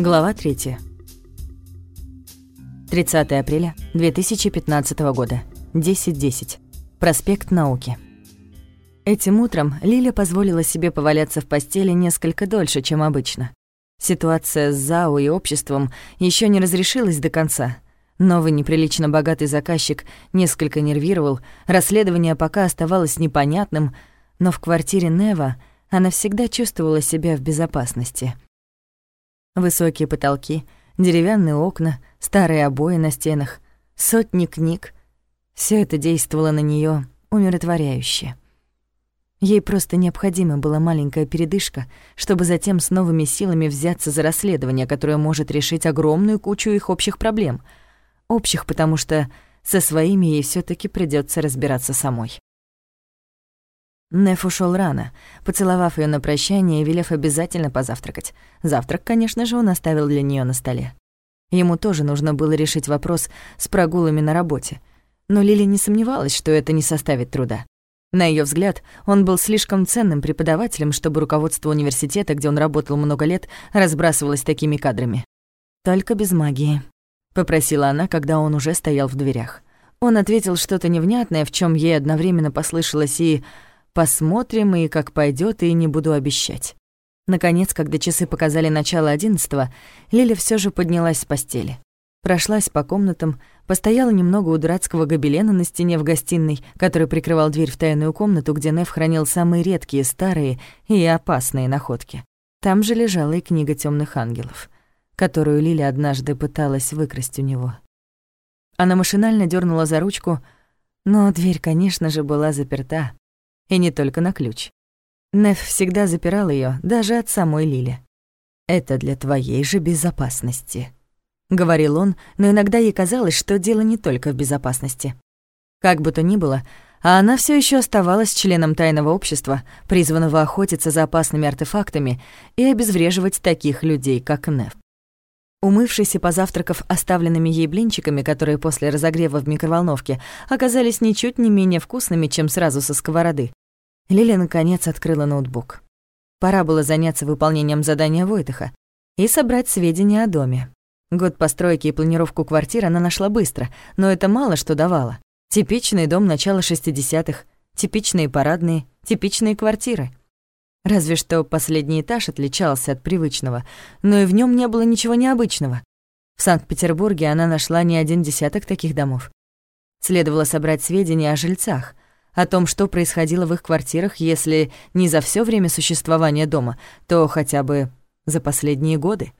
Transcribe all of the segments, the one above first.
Глава 3. 30 апреля 2015 года. 10.10. Проспект Науки. Этим утром Лиля позволила себе поваляться в постели несколько дольше, чем обычно. Ситуация с ЗАО и обществом еще не разрешилась до конца. Новый неприлично богатый заказчик несколько нервировал, расследование пока оставалось непонятным, но в квартире Нева она всегда чувствовала себя в безопасности. Высокие потолки, деревянные окна, старые обои на стенах, сотни книг — все это действовало на нее умиротворяюще. Ей просто необходима была маленькая передышка, чтобы затем с новыми силами взяться за расследование, которое может решить огромную кучу их общих проблем. Общих, потому что со своими ей все таки придется разбираться самой. Неф ушел рано, поцеловав ее на прощание и велев обязательно позавтракать. Завтрак, конечно же, он оставил для нее на столе. Ему тоже нужно было решить вопрос с прогулами на работе. Но Лили не сомневалась, что это не составит труда. На ее взгляд, он был слишком ценным преподавателем, чтобы руководство университета, где он работал много лет, разбрасывалось такими кадрами. «Только без магии», — попросила она, когда он уже стоял в дверях. Он ответил что-то невнятное, в чем ей одновременно послышалось и Посмотрим, и как пойдет, и не буду обещать. Наконец, когда часы показали начало одиннадцатого, Лиля все же поднялась с постели. Прошлась по комнатам, постояла немного у дурацкого гобелена на стене в гостиной, который прикрывал дверь в тайную комнату, где Нев хранил самые редкие, старые и опасные находки. Там же лежала и книга темных ангелов, которую Лиля однажды пыталась выкрасть у него. Она машинально дернула за ручку, но дверь, конечно же, была заперта. И не только на ключ. Неф всегда запирал ее, даже от самой Лили. «Это для твоей же безопасности», — говорил он, но иногда ей казалось, что дело не только в безопасности. Как бы то ни было, а она все еще оставалась членом тайного общества, призванного охотиться за опасными артефактами и обезвреживать таких людей, как Неф. Умывшись и позавтракав оставленными ей блинчиками, которые после разогрева в микроволновке оказались ничуть не менее вкусными, чем сразу со сковороды, Лиля наконец открыла ноутбук. Пора было заняться выполнением задания Войтаха и собрать сведения о доме. Год постройки и планировку квартир она нашла быстро, но это мало что давало. Типичный дом начала 60-х, типичные парадные, типичные квартиры. Разве что последний этаж отличался от привычного, но и в нем не было ничего необычного. В Санкт-Петербурге она нашла не один десяток таких домов. Следовало собрать сведения о жильцах, о том, что происходило в их квартирах, если не за все время существования дома, то хотя бы за последние годы.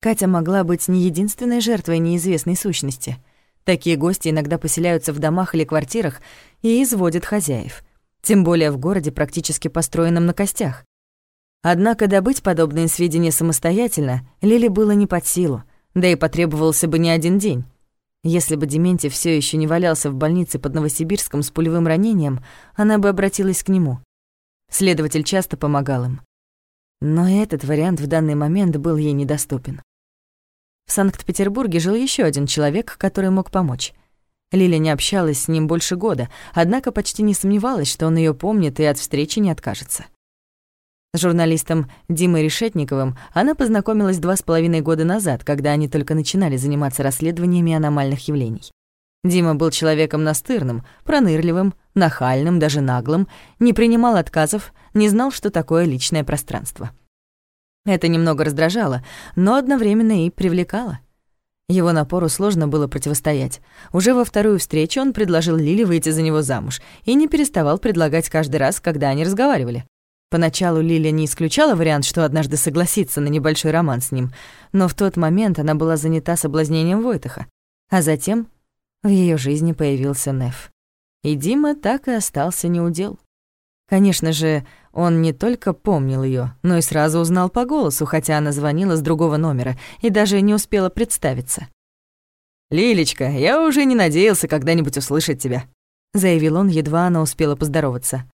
Катя могла быть не единственной жертвой неизвестной сущности. Такие гости иногда поселяются в домах или квартирах и изводят хозяев. Тем более в городе, практически построенном на костях. Однако добыть подобные сведения самостоятельно Лиле было не под силу, да и потребовался бы не один день. Если бы Дементьев все еще не валялся в больнице под Новосибирском с пулевым ранением, она бы обратилась к нему. Следователь часто помогал им. Но этот вариант в данный момент был ей недоступен. В Санкт-Петербурге жил еще один человек, который мог помочь. Лиля не общалась с ним больше года, однако почти не сомневалась, что он ее помнит и от встречи не откажется. С журналистом Димой Решетниковым она познакомилась два с половиной года назад, когда они только начинали заниматься расследованиями аномальных явлений. Дима был человеком настырным, пронырливым, нахальным, даже наглым, не принимал отказов, не знал, что такое личное пространство. Это немного раздражало, но одновременно и привлекало. Его напору сложно было противостоять. Уже во вторую встречу он предложил Лиле выйти за него замуж и не переставал предлагать каждый раз, когда они разговаривали. Поначалу Лиля не исключала вариант, что однажды согласится на небольшой роман с ним, но в тот момент она была занята соблазнением Войтаха. А затем в ее жизни появился Неф. И Дима так и остался неудел. Конечно же, он не только помнил ее, но и сразу узнал по голосу, хотя она звонила с другого номера и даже не успела представиться. «Лилечка, я уже не надеялся когда-нибудь услышать тебя», — заявил он, едва она успела поздороваться.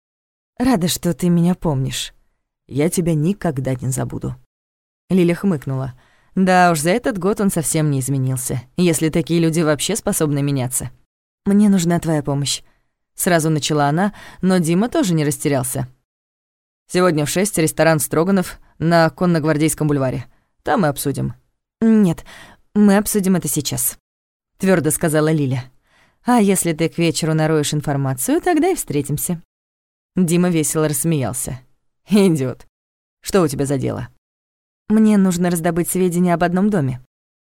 Рада, что ты меня помнишь. Я тебя никогда не забуду». Лиля хмыкнула. Да уж, за этот год он совсем не изменился, если такие люди вообще способны меняться. «Мне нужна твоя помощь». Сразу начала она, но Дима тоже не растерялся. «Сегодня в шесть ресторан «Строганов» на Конногвардейском бульваре. Там мы обсудим. «Нет, мы обсудим это сейчас», — твердо сказала Лиля. «А если ты к вечеру нароешь информацию, тогда и встретимся». Дима весело рассмеялся. «Идёт. Что у тебя за дело?» «Мне нужно раздобыть сведения об одном доме».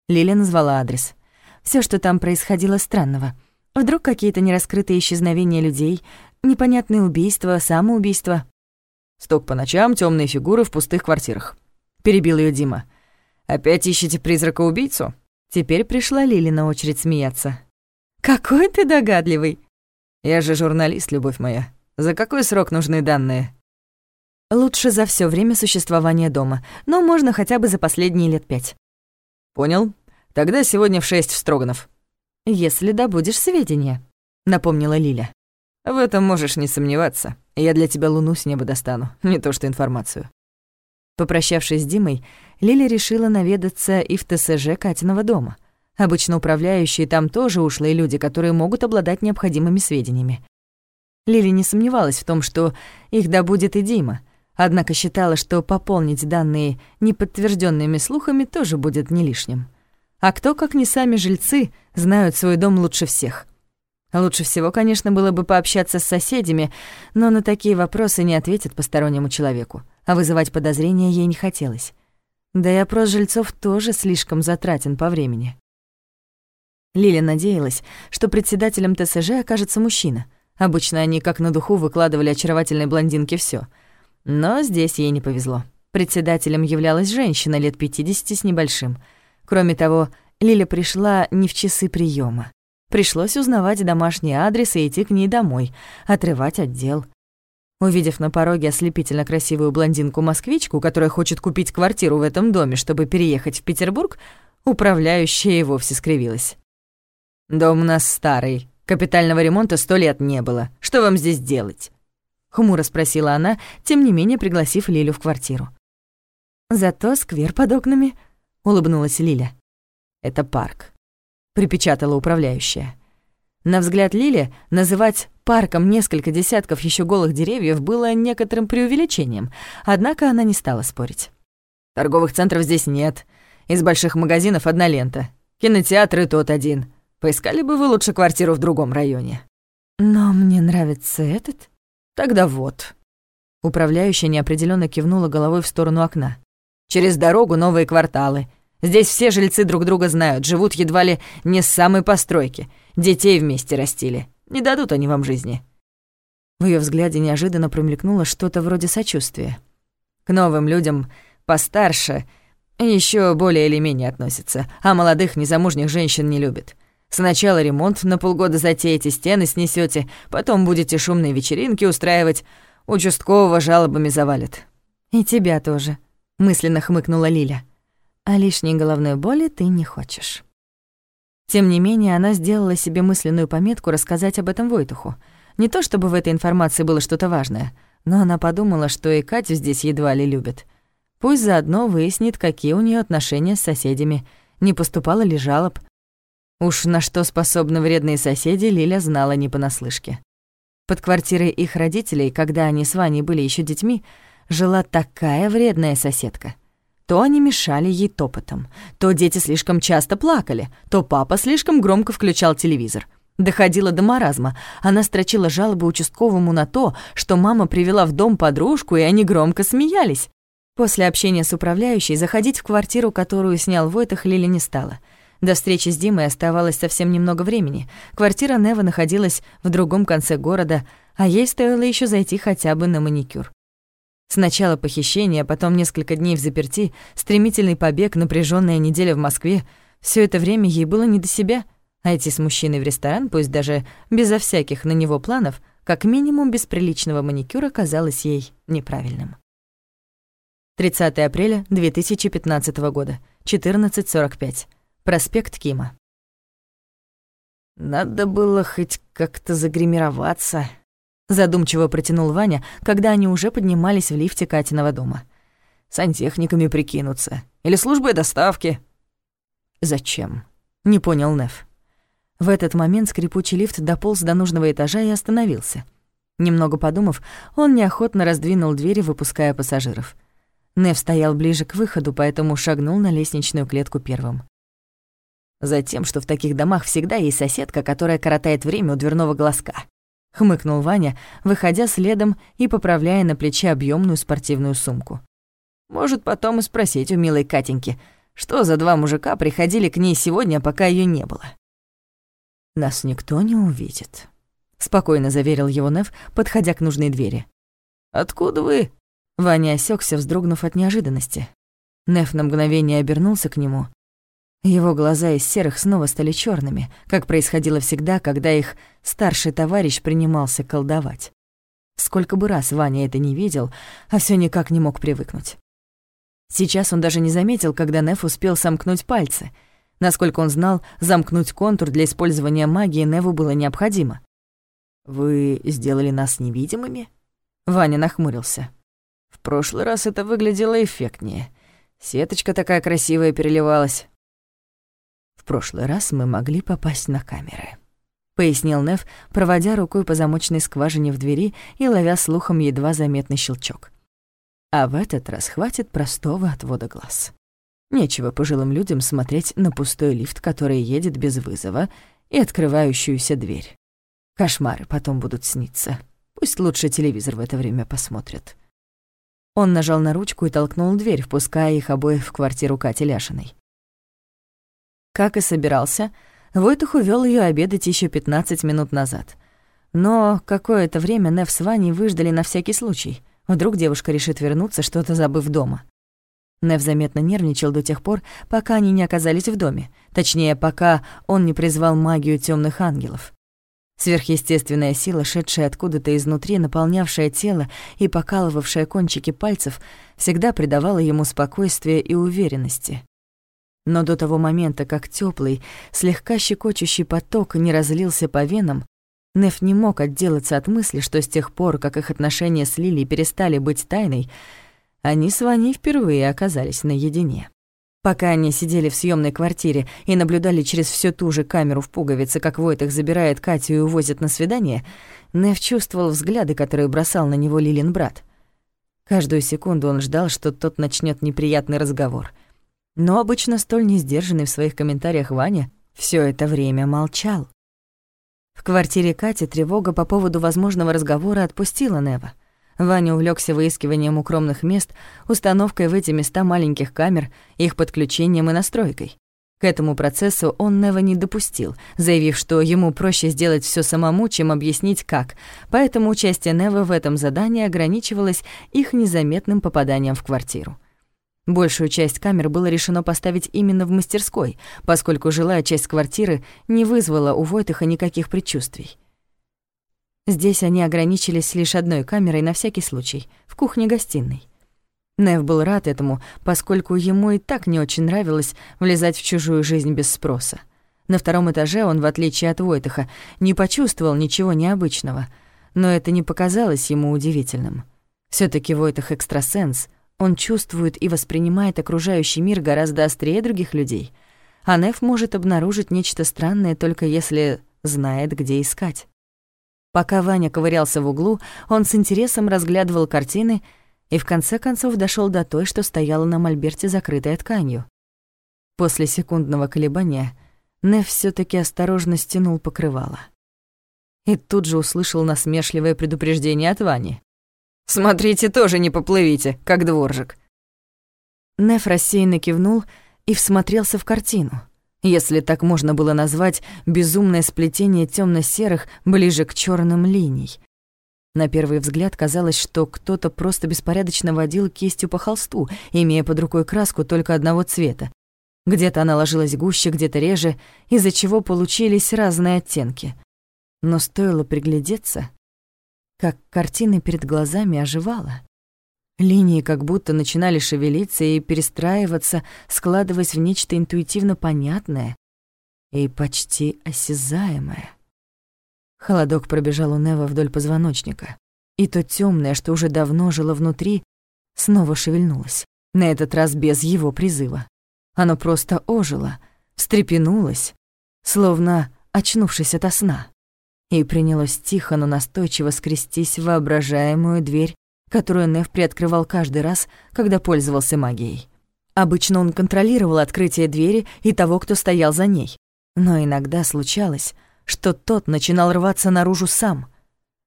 Лиля назвала адрес. Все, что там происходило странного. Вдруг какие-то нераскрытые исчезновения людей, непонятные убийства, самоубийства. Стук по ночам, темные фигуры в пустых квартирах. Перебил ее Дима. «Опять ищете призрака-убийцу?» Теперь пришла Лили на очередь смеяться. «Какой ты догадливый!» «Я же журналист, любовь моя. За какой срок нужны данные?» «Лучше за все время существования дома, но можно хотя бы за последние лет пять». «Понял. Тогда сегодня в шесть в Строганов». «Если добудешь сведения», — напомнила Лиля. «В этом можешь не сомневаться. Я для тебя луну с неба достану, не то что информацию». Попрощавшись с Димой, Лиля решила наведаться и в ТСЖ Катиного дома. Обычно управляющие там тоже ушлые люди, которые могут обладать необходимыми сведениями. Лили не сомневалась в том, что их добудет и Дима, однако считала, что пополнить данные неподтвержденными слухами тоже будет не лишним. А кто, как не сами жильцы, знают свой дом лучше всех? Лучше всего, конечно, было бы пообщаться с соседями, но на такие вопросы не ответят постороннему человеку а вызывать подозрения ей не хотелось. Да и опрос жильцов тоже слишком затратен по времени. Лиля надеялась, что председателем ТСЖ окажется мужчина. Обычно они как на духу выкладывали очаровательной блондинке все. Но здесь ей не повезло. Председателем являлась женщина лет 50 с небольшим. Кроме того, Лиля пришла не в часы приема. Пришлось узнавать домашний адрес и идти к ней домой, отрывать отдел. Увидев на пороге ослепительно красивую блондинку-москвичку, которая хочет купить квартиру в этом доме, чтобы переехать в Петербург, управляющая и вовсе скривилась. «Дом у нас старый. Капитального ремонта сто лет не было. Что вам здесь делать?» Хмуро спросила она, тем не менее пригласив Лилю в квартиру. «Зато сквер под окнами», — улыбнулась Лиля. «Это парк», — припечатала управляющая. На взгляд Лили называть парком несколько десятков еще голых деревьев было некоторым преувеличением, однако она не стала спорить. «Торговых центров здесь нет. Из больших магазинов одна лента. Кинотеатры тот один. Поискали бы вы лучше квартиру в другом районе». «Но мне нравится этот». «Тогда вот». Управляющая неопределенно кивнула головой в сторону окна. «Через дорогу новые кварталы. Здесь все жильцы друг друга знают, живут едва ли не с самой постройки. Детей вместе растили. Не дадут они вам жизни». В ее взгляде неожиданно промелькнуло что-то вроде сочувствия. К новым людям постарше еще более или менее относятся, а молодых незамужних женщин не любят. Сначала ремонт на полгода затеете, стены снесете, потом будете шумные вечеринки устраивать, участкового жалобами завалят. «И тебя тоже», — мысленно хмыкнула Лиля. «А лишней головной боли ты не хочешь». Тем не менее, она сделала себе мысленную пометку рассказать об этом Войтуху. Не то чтобы в этой информации было что-то важное, но она подумала, что и Катю здесь едва ли любят. Пусть заодно выяснит, какие у нее отношения с соседями, не поступало ли жалоб. Уж на что способны вредные соседи, Лиля знала не понаслышке. Под квартирой их родителей, когда они с Ваней были еще детьми, жила такая вредная соседка — то они мешали ей топотом, то дети слишком часто плакали, то папа слишком громко включал телевизор. Доходило до маразма. Она строчила жалобы участковому на то, что мама привела в дом подружку, и они громко смеялись. После общения с управляющей заходить в квартиру, которую снял Войтах, Лили не стала. До встречи с Димой оставалось совсем немного времени. Квартира Нева находилась в другом конце города, а ей стоило еще зайти хотя бы на маникюр. Сначала похищение, а потом несколько дней в заперти, стремительный побег, напряженная неделя в Москве. Все это время ей было не до себя. А идти с мужчиной в ресторан, пусть даже безо всяких на него планов, как минимум без приличного маникюра, казалось ей неправильным. 30 апреля 2015 года, 14.45. Проспект Кима. «Надо было хоть как-то загримироваться», Задумчиво протянул Ваня, когда они уже поднимались в лифте Катиного дома. «Сантехниками прикинуться. Или службой доставки». «Зачем?» — не понял Неф. В этот момент скрипучий лифт дополз до нужного этажа и остановился. Немного подумав, он неохотно раздвинул двери, выпуская пассажиров. Нев стоял ближе к выходу, поэтому шагнул на лестничную клетку первым. Затем, что в таких домах всегда есть соседка, которая коротает время у дверного глазка. Хмыкнул Ваня, выходя следом и поправляя на плече объемную спортивную сумку. Может, потом и спросить у милой Катеньки, что за два мужика приходили к ней сегодня, пока ее не было. «Нас никто не увидит», — спокойно заверил его Нев, подходя к нужной двери. «Откуда вы?» Ваня осекся, вздрогнув от неожиданности. Неф на мгновение обернулся к нему. Его глаза из серых снова стали черными, как происходило всегда, когда их старший товарищ принимался колдовать. Сколько бы раз Ваня это не видел, а все никак не мог привыкнуть. Сейчас он даже не заметил, когда Неф успел сомкнуть пальцы. Насколько он знал, замкнуть контур для использования магии Неву было необходимо. «Вы сделали нас невидимыми?» Ваня нахмурился. В прошлый раз это выглядело эффектнее. Сеточка такая красивая переливалась. Прошлый раз мы могли попасть на камеры, пояснил Нев, проводя рукой по замочной скважине в двери и ловя слухом едва заметный щелчок. А в этот раз хватит простого отвода глаз. Нечего пожилым людям смотреть на пустой лифт, который едет без вызова, и открывающуюся дверь. Кошмары потом будут сниться. Пусть лучше телевизор в это время посмотрят. Он нажал на ручку и толкнул дверь, впуская их обоих в квартиру Кати Ляшиной. Как и собирался, Войтух увёл её обедать ещё 15 минут назад. Но какое-то время Нев с Ваней выждали на всякий случай. Вдруг девушка решит вернуться, что-то забыв дома. Нев заметно нервничал до тех пор, пока они не оказались в доме. Точнее, пока он не призвал магию тёмных ангелов. Сверхъестественная сила, шедшая откуда-то изнутри, наполнявшая тело и покалывавшая кончики пальцев, всегда придавала ему спокойствие и уверенности. Но до того момента, как теплый, слегка щекочущий поток не разлился по венам, Неф не мог отделаться от мысли, что с тех пор, как их отношения с Лилией перестали быть тайной, они с Ваней впервые оказались наедине. Пока они сидели в съемной квартире и наблюдали через всю ту же камеру в пуговице, как Войтах забирает Катю и увозит на свидание, Нев чувствовал взгляды, которые бросал на него Лилин брат. Каждую секунду он ждал, что тот начнет неприятный разговор. Но обычно столь несдержанный в своих комментариях Ваня все это время молчал. В квартире Кати тревога по поводу возможного разговора отпустила Нева — Ваня увлекся выискиванием укромных мест, установкой в эти места маленьких камер, их подключением и настройкой. К этому процессу он Нева не допустил, заявив, что ему проще сделать все самому, чем объяснить как, поэтому участие Нева в этом задании ограничивалось их незаметным попаданием в квартиру. Большую часть камер было решено поставить именно в мастерской, поскольку жилая часть квартиры не вызвала у Войтыха никаких предчувствий. Здесь они ограничились лишь одной камерой на всякий случай, в кухне-гостиной. Нев был рад этому, поскольку ему и так не очень нравилось влезать в чужую жизнь без спроса. На втором этаже он, в отличие от Войтаха, не почувствовал ничего необычного, но это не показалось ему удивительным. все таки Войтах экстрасенс, он чувствует и воспринимает окружающий мир гораздо острее других людей, а Нев может обнаружить нечто странное только если знает, где искать. Пока Ваня ковырялся в углу, он с интересом разглядывал картины и в конце концов дошел до той, что стояла на мольберте, закрытая тканью. После секундного колебания Неф все таки осторожно стянул покрывало. И тут же услышал насмешливое предупреждение от Вани. «Смотрите, тоже не поплывите, как дворжик». Неф рассеянно кивнул и всмотрелся в картину если так можно было назвать безумное сплетение темно серых ближе к черным линий. На первый взгляд казалось, что кто-то просто беспорядочно водил кистью по холсту, имея под рукой краску только одного цвета. Где-то она ложилась гуще, где-то реже, из-за чего получились разные оттенки. Но стоило приглядеться, как картина перед глазами оживала. Линии как будто начинали шевелиться и перестраиваться, складываясь в нечто интуитивно понятное и почти осязаемое. Холодок пробежал у Нева вдоль позвоночника, и то темное, что уже давно жило внутри, снова шевельнулось, на этот раз без его призыва. Оно просто ожило, встрепенулось, словно очнувшись ото сна, и принялось тихо, но настойчиво скрестись в воображаемую дверь которую Нев приоткрывал каждый раз, когда пользовался магией. Обычно он контролировал открытие двери и того, кто стоял за ней. Но иногда случалось, что тот начинал рваться наружу сам.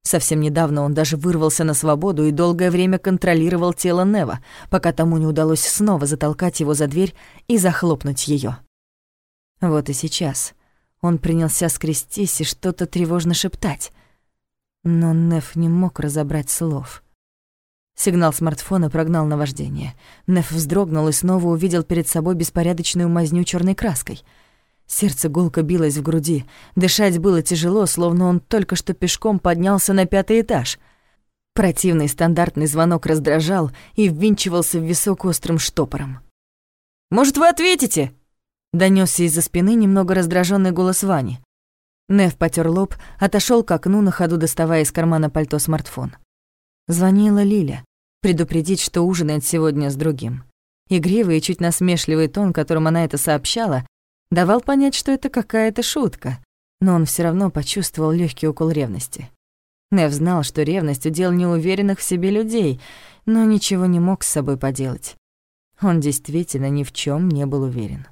Совсем недавно он даже вырвался на свободу и долгое время контролировал тело Нева, пока тому не удалось снова затолкать его за дверь и захлопнуть ее. Вот и сейчас он принялся скрестись и что-то тревожно шептать. Но Нев не мог разобрать слов. Сигнал смартфона прогнал наваждение. Неф вздрогнул и снова увидел перед собой беспорядочную мазню черной краской. Сердце гулко билось в груди. Дышать было тяжело, словно он только что пешком поднялся на пятый этаж. Противный стандартный звонок раздражал и ввинчивался в висок острым штопором. «Может, вы ответите?» Донесся из-за спины немного раздраженный голос Вани. Нев потер лоб, отошел к окну, на ходу доставая из кармана пальто смартфон. Звонила Лиля предупредить, что ужинает сегодня с другим. Игривый и чуть насмешливый тон, которым она это сообщала, давал понять, что это какая-то шутка, но он все равно почувствовал легкий укол ревности. Нев знал, что ревность — удел неуверенных в себе людей, но ничего не мог с собой поделать. Он действительно ни в чем не был уверен.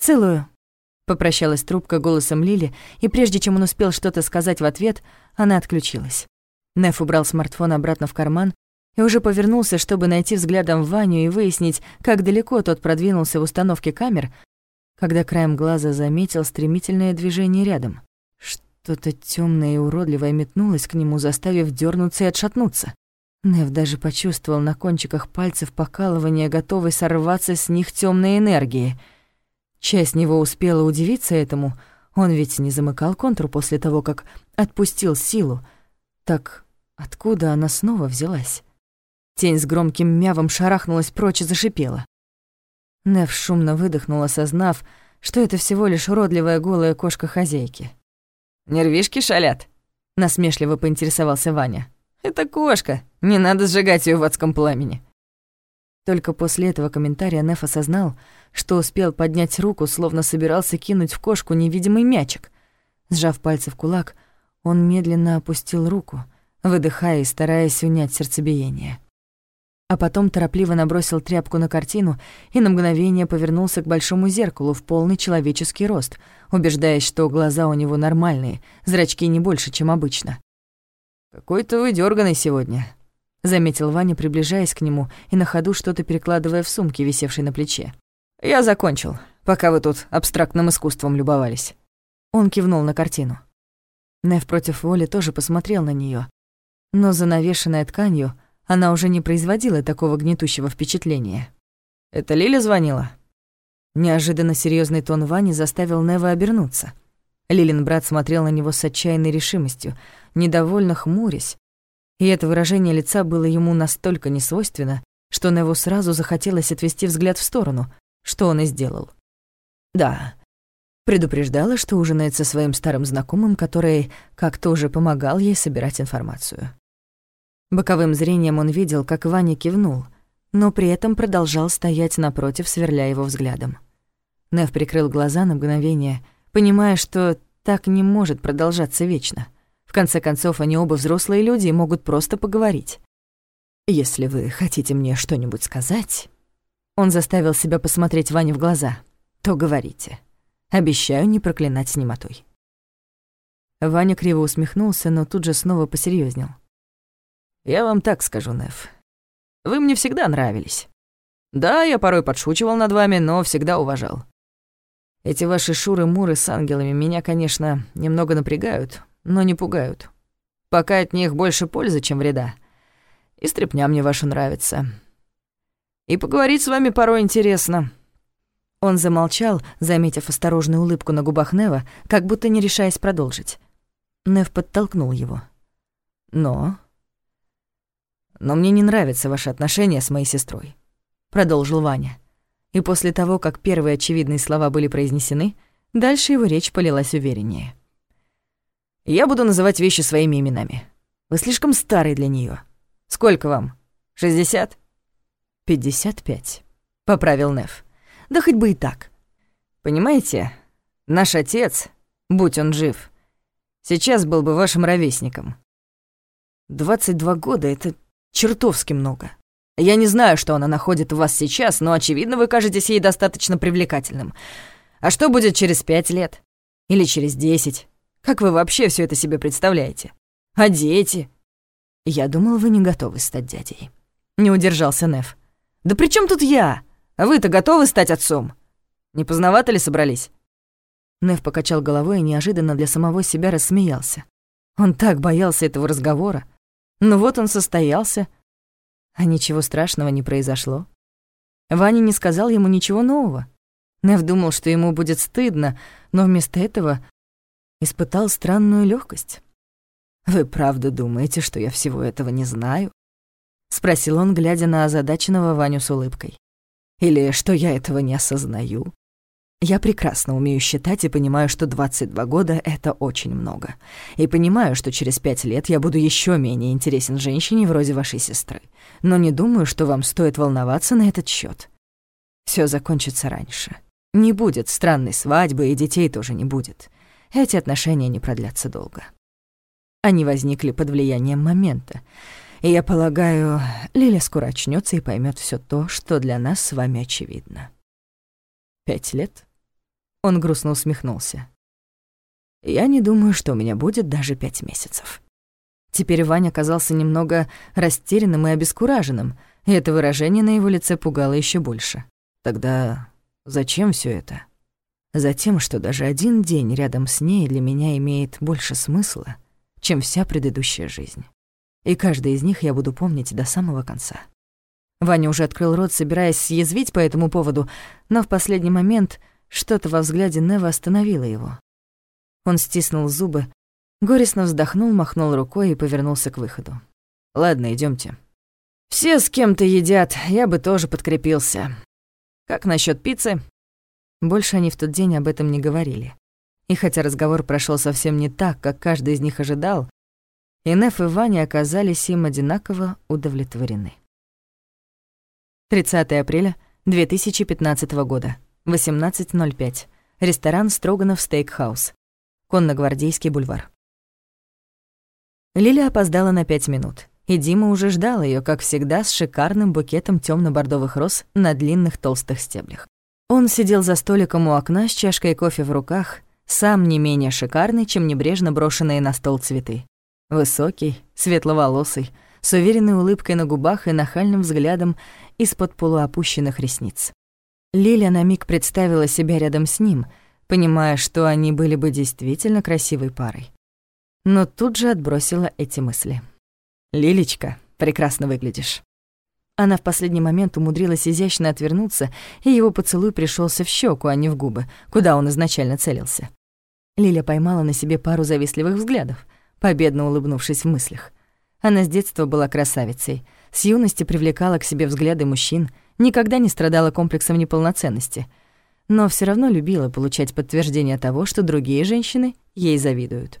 «Целую», — попрощалась трубка голосом Лили, и прежде чем он успел что-то сказать в ответ, она отключилась. Неф убрал смартфон обратно в карман и уже повернулся, чтобы найти взглядом Ваню и выяснить, как далеко тот продвинулся в установке камер, когда краем глаза заметил стремительное движение рядом. Что-то темное и уродливое метнулось к нему, заставив дернуться и отшатнуться. Нев даже почувствовал на кончиках пальцев покалывание, готовой сорваться с них темной энергии. Часть него успела удивиться этому, он ведь не замыкал контур после того, как отпустил силу. Так откуда она снова взялась? Тень с громким мявом шарахнулась прочь и зашипела. Нев шумно выдохнул, осознав, что это всего лишь уродливая голая кошка хозяйки. «Нервишки шалят?» — насмешливо поинтересовался Ваня. «Это кошка, не надо сжигать ее в адском пламени». Только после этого комментария Неф осознал, что успел поднять руку, словно собирался кинуть в кошку невидимый мячик. Сжав пальцы в кулак, он медленно опустил руку, выдыхая и стараясь унять сердцебиение а потом торопливо набросил тряпку на картину и на мгновение повернулся к большому зеркалу в полный человеческий рост, убеждаясь, что глаза у него нормальные, зрачки не больше, чем обычно. «Какой-то вы дёрганый сегодня», — заметил Ваня, приближаясь к нему и на ходу что-то перекладывая в сумке, висевшей на плече. «Я закончил, пока вы тут абстрактным искусством любовались». Он кивнул на картину. Нев против воли тоже посмотрел на неё, но занавешенная тканью — она уже не производила такого гнетущего впечатления. «Это Лиля звонила?» Неожиданно серьезный тон Вани заставил Нева обернуться. Лилин брат смотрел на него с отчаянной решимостью, недовольно хмурясь, и это выражение лица было ему настолько несвойственно, что Неву сразу захотелось отвести взгляд в сторону, что он и сделал. «Да», предупреждала, что ужинает со своим старым знакомым, который как-то уже помогал ей собирать информацию. Боковым зрением он видел, как Ваня кивнул, но при этом продолжал стоять напротив, сверляя его взглядом. Нев прикрыл глаза на мгновение, понимая, что так не может продолжаться вечно. В конце концов, они оба взрослые люди и могут просто поговорить. «Если вы хотите мне что-нибудь сказать...» Он заставил себя посмотреть Ване в глаза. «То говорите. Обещаю не проклинать с немотой». Ваня криво усмехнулся, но тут же снова посерьезнел. Я вам так скажу, Неф. Вы мне всегда нравились. Да, я порой подшучивал над вами, но всегда уважал. Эти ваши шуры-муры с ангелами меня, конечно, немного напрягают, но не пугают. Пока от них больше пользы, чем вреда. И стряпня мне ваша нравится. И поговорить с вами порой интересно». Он замолчал, заметив осторожную улыбку на губах Нева, как будто не решаясь продолжить. Нев подтолкнул его. «Но но мне не нравятся ваши отношения с моей сестрой», — продолжил Ваня. И после того, как первые очевидные слова были произнесены, дальше его речь полилась увереннее. «Я буду называть вещи своими именами. Вы слишком старый для нее. Сколько вам? Шестьдесят?» «Пятьдесят пять», — поправил Неф. «Да хоть бы и так. Понимаете, наш отец, будь он жив, сейчас был бы вашим ровесником. Двадцать два года — это Чертовски много. Я не знаю, что она находит в вас сейчас, но, очевидно, вы кажетесь ей достаточно привлекательным. А что будет через пять лет? Или через десять? Как вы вообще все это себе представляете? А дети? Я думал, вы не готовы стать дядей. Не удержался Неф. Да при чем тут я? А вы-то готовы стать отцом? Не поздновато ли собрались? Неф покачал головой и неожиданно для самого себя рассмеялся. Он так боялся этого разговора. Но вот он состоялся, а ничего страшного не произошло. Ваня не сказал ему ничего нового. Нев думал, что ему будет стыдно, но вместо этого испытал странную легкость. «Вы правда думаете, что я всего этого не знаю?» — спросил он, глядя на озадаченного Ваню с улыбкой. «Или что я этого не осознаю?» Я прекрасно умею считать и понимаю, что 22 года — это очень много. И понимаю, что через пять лет я буду еще менее интересен женщине вроде вашей сестры. Но не думаю, что вам стоит волноваться на этот счет. Все закончится раньше. Не будет странной свадьбы, и детей тоже не будет. Эти отношения не продлятся долго. Они возникли под влиянием момента. И я полагаю, Лиля скоро очнется и поймет все то, что для нас с вами очевидно. Пять лет — он грустно усмехнулся. «Я не думаю, что у меня будет даже пять месяцев». Теперь Ваня казался немного растерянным и обескураженным, и это выражение на его лице пугало еще больше. «Тогда зачем все это?» Затем, что даже один день рядом с ней для меня имеет больше смысла, чем вся предыдущая жизнь. И каждый из них я буду помнить до самого конца. Ваня уже открыл рот, собираясь съязвить по этому поводу, но в последний момент что-то во взгляде Нева остановило его. Он стиснул зубы, горестно вздохнул, махнул рукой и повернулся к выходу. «Ладно, идемте. Все с кем-то едят, я бы тоже подкрепился. Как насчет пиццы?» Больше они в тот день об этом не говорили. И хотя разговор прошел совсем не так, как каждый из них ожидал, и Неф и Ваня оказались им одинаково удовлетворены. 30 апреля 2015 года. 18.05. Ресторан «Строганов Стейкхаус». Конногвардейский бульвар. Лиля опоздала на пять минут, и Дима уже ждал ее, как всегда, с шикарным букетом темно бордовых роз на длинных толстых стеблях. Он сидел за столиком у окна с чашкой кофе в руках, сам не менее шикарный, чем небрежно брошенные на стол цветы. Высокий, светловолосый, с уверенной улыбкой на губах и нахальным взглядом из-под полуопущенных ресниц. Лиля на миг представила себя рядом с ним, понимая, что они были бы действительно красивой парой. Но тут же отбросила эти мысли. «Лилечка, прекрасно выглядишь». Она в последний момент умудрилась изящно отвернуться, и его поцелуй пришелся в щеку, а не в губы, куда он изначально целился. Лиля поймала на себе пару завистливых взглядов, победно улыбнувшись в мыслях. Она с детства была красавицей, с юности привлекала к себе взгляды мужчин, никогда не страдала комплексом неполноценности, но все равно любила получать подтверждение того, что другие женщины ей завидуют.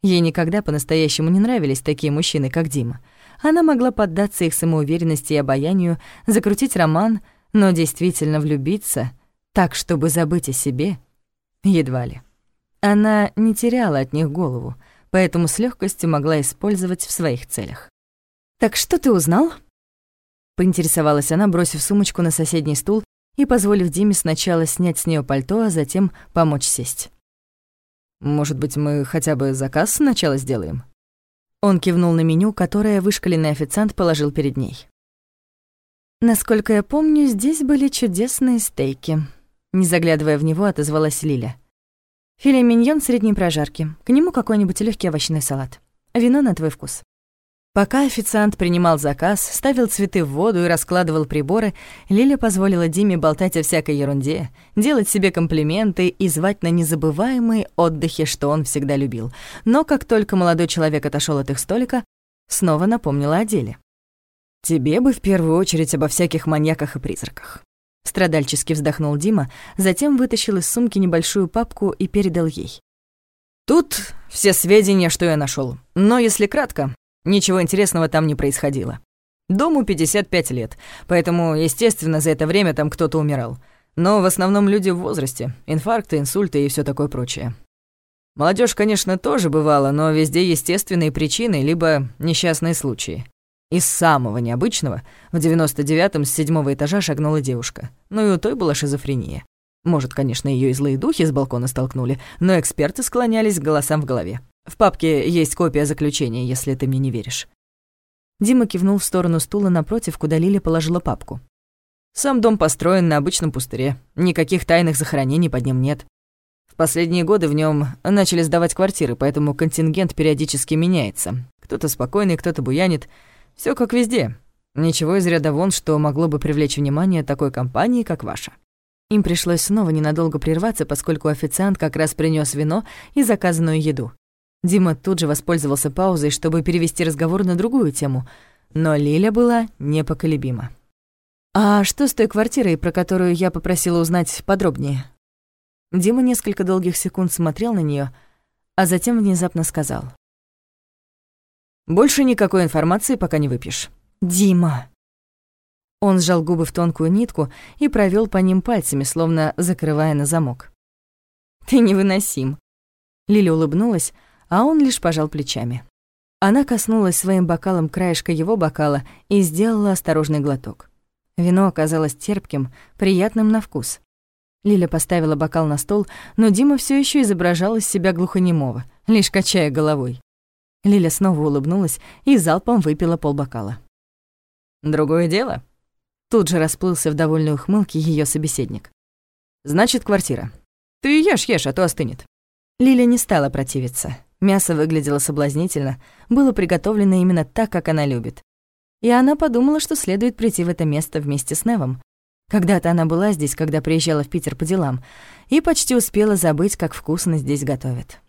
Ей никогда по-настоящему не нравились такие мужчины, как Дима. Она могла поддаться их самоуверенности и обаянию, закрутить роман, но действительно влюбиться, так, чтобы забыть о себе, едва ли. Она не теряла от них голову, поэтому с легкостью могла использовать в своих целях. «Так что ты узнал?» Поинтересовалась она, бросив сумочку на соседний стул и позволив Диме сначала снять с нее пальто, а затем помочь сесть. «Может быть, мы хотя бы заказ сначала сделаем?» Он кивнул на меню, которое вышкаленный официант положил перед ней. «Насколько я помню, здесь были чудесные стейки», — не заглядывая в него, отозвалась Лиля. «Филе миньон средней прожарки, к нему какой-нибудь легкий овощной салат. Вино на твой вкус». Пока официант принимал заказ, ставил цветы в воду и раскладывал приборы, Лиля позволила Диме болтать о всякой ерунде, делать себе комплименты и звать на незабываемые отдыхи, что он всегда любил. Но как только молодой человек отошел от их столика, снова напомнила о деле. «Тебе бы в первую очередь обо всяких маньяках и призраках». Страдальчески вздохнул Дима, затем вытащил из сумки небольшую папку и передал ей. «Тут все сведения, что я нашел. Но если кратко, Ничего интересного там не происходило. Дому 55 лет, поэтому, естественно, за это время там кто-то умирал. Но в основном люди в возрасте. Инфаркты, инсульты и все такое прочее. Молодежь, конечно, тоже бывала, но везде естественные причины, либо несчастные случаи. Из самого необычного в 99-м с седьмого этажа шагнула девушка. Ну и у той была шизофрения. Может, конечно, ее и злые духи с балкона столкнули, но эксперты склонялись к голосам в голове. В папке есть копия заключения, если ты мне не веришь. Дима кивнул в сторону стула напротив, куда Лиля положила папку. Сам дом построен на обычном пустыре. Никаких тайных захоронений под ним нет. В последние годы в нем начали сдавать квартиры, поэтому контингент периодически меняется. Кто-то спокойный, кто-то буянит. Все как везде. Ничего из ряда вон, что могло бы привлечь внимание такой компании, как ваша. Им пришлось снова ненадолго прерваться, поскольку официант как раз принес вино и заказанную еду. Дима тут же воспользовался паузой, чтобы перевести разговор на другую тему, но Лиля была непоколебима. «А что с той квартирой, про которую я попросила узнать подробнее?» Дима несколько долгих секунд смотрел на нее, а затем внезапно сказал. «Больше никакой информации, пока не выпьешь». «Дима!» Он сжал губы в тонкую нитку и провел по ним пальцами, словно закрывая на замок. «Ты невыносим!» Лиля улыбнулась, а он лишь пожал плечами. Она коснулась своим бокалом краешка его бокала и сделала осторожный глоток. Вино оказалось терпким, приятным на вкус. Лиля поставила бокал на стол, но Дима все еще изображал из себя глухонемого, лишь качая головой. Лиля снова улыбнулась и залпом выпила полбокала. «Другое дело?» Тут же расплылся в довольной ухмылке ее собеседник. «Значит, квартира. Ты ешь, ешь, а то остынет». Лиля не стала противиться. Мясо выглядело соблазнительно, было приготовлено именно так, как она любит. И она подумала, что следует прийти в это место вместе с Невом. Когда-то она была здесь, когда приезжала в Питер по делам, и почти успела забыть, как вкусно здесь готовят.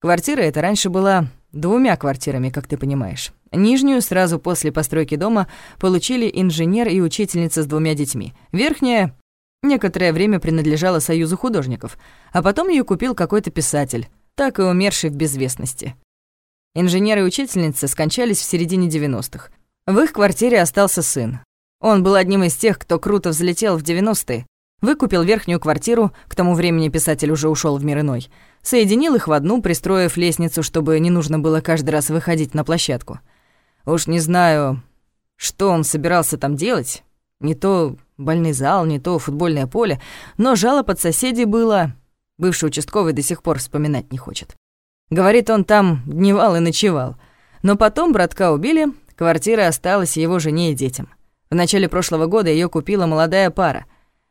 Квартира эта раньше была двумя квартирами, как ты понимаешь. Нижнюю сразу после постройки дома получили инженер и учительница с двумя детьми. Верхняя некоторое время принадлежала Союзу художников, а потом ее купил какой-то писатель так и умерший в безвестности. Инженер и учительница скончались в середине 90-х. В их квартире остался сын. Он был одним из тех, кто круто взлетел в 90-е, выкупил верхнюю квартиру, к тому времени писатель уже ушел в мир иной, соединил их в одну, пристроив лестницу, чтобы не нужно было каждый раз выходить на площадку. Уж не знаю, что он собирался там делать, не то больный зал, не то футбольное поле, но жалоб от соседей было Бывший участковый до сих пор вспоминать не хочет. Говорит, он там дневал и ночевал. Но потом братка убили, квартира осталась его жене и детям. В начале прошлого года ее купила молодая пара.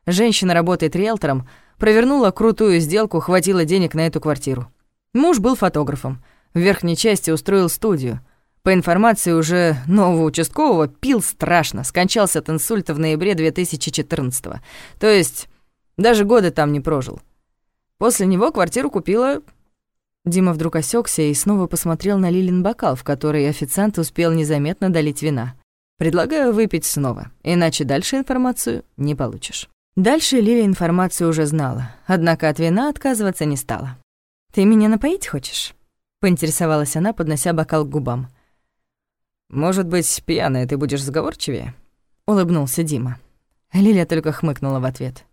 Женщина работает риэлтором, провернула крутую сделку, хватило денег на эту квартиру. Муж был фотографом. В верхней части устроил студию. По информации уже нового участкового, пил страшно, скончался от инсульта в ноябре 2014 -го. То есть даже года там не прожил. После него квартиру купила...» Дима вдруг осекся и снова посмотрел на Лилин бокал, в который официант успел незаметно долить вина. «Предлагаю выпить снова, иначе дальше информацию не получишь». Дальше Лиля информацию уже знала, однако от вина отказываться не стала. «Ты меня напоить хочешь?» — поинтересовалась она, поднося бокал к губам. «Может быть, пьяная ты будешь сговорчивее?» — улыбнулся Дима. Лиля только хмыкнула в ответ.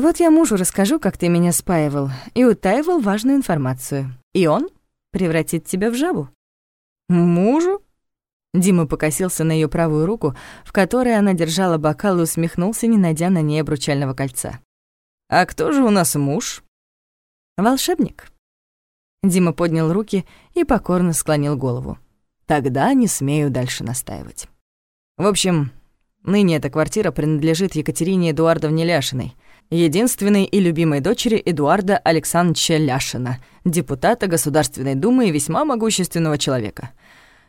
Вот я мужу расскажу, как ты меня спаивал, и утаивал важную информацию. И он превратит тебя в жабу. Мужу? Дима покосился на ее правую руку, в которой она держала бокал и усмехнулся, не найдя на ней обручального кольца. «А кто же у нас муж?» «Волшебник». Дима поднял руки и покорно склонил голову. «Тогда не смею дальше настаивать. В общем, ныне эта квартира принадлежит Екатерине Эдуардовне Ляшиной — единственной и любимой дочери Эдуарда Александровича Ляшина, депутата Государственной Думы и весьма могущественного человека.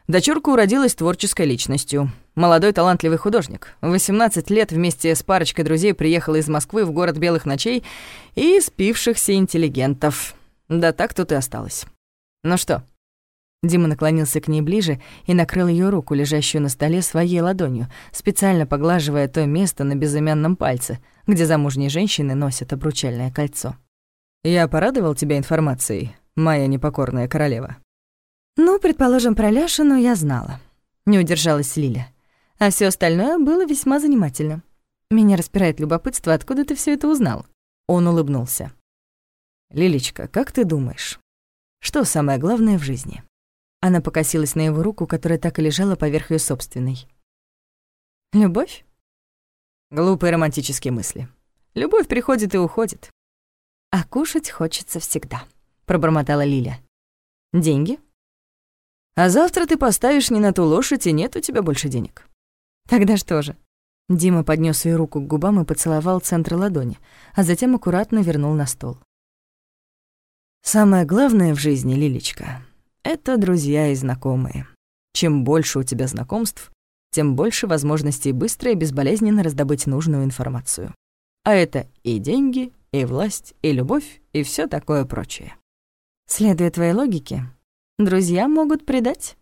Дочурка уродилась творческой личностью. Молодой талантливый художник. В 18 лет вместе с парочкой друзей приехала из Москвы в город белых ночей и спившихся интеллигентов. Да так тут и осталось. Ну что, Дима наклонился к ней ближе и накрыл ее руку, лежащую на столе, своей ладонью, специально поглаживая то место на безымянном пальце, где замужние женщины носят обручальное кольцо. «Я порадовал тебя информацией, моя непокорная королева?» «Ну, предположим, про Ляшину я знала», — не удержалась Лиля. «А все остальное было весьма занимательно. Меня распирает любопытство, откуда ты все это узнал?» Он улыбнулся. «Лилечка, как ты думаешь, что самое главное в жизни?» Она покосилась на его руку, которая так и лежала поверх ее собственной. «Любовь?» Глупые романтические мысли. Любовь приходит и уходит. «А кушать хочется всегда», — пробормотала Лиля. «Деньги?» «А завтра ты поставишь не на ту лошадь, и нет у тебя больше денег». «Тогда что же?» Дима поднес свою руку к губам и поцеловал центр ладони, а затем аккуратно вернул на стол. «Самое главное в жизни, Лилечка, это друзья и знакомые. Чем больше у тебя знакомств, тем больше возможностей быстро и безболезненно раздобыть нужную информацию. А это и деньги, и власть, и любовь, и все такое прочее. Следуя твоей логике, друзья могут предать.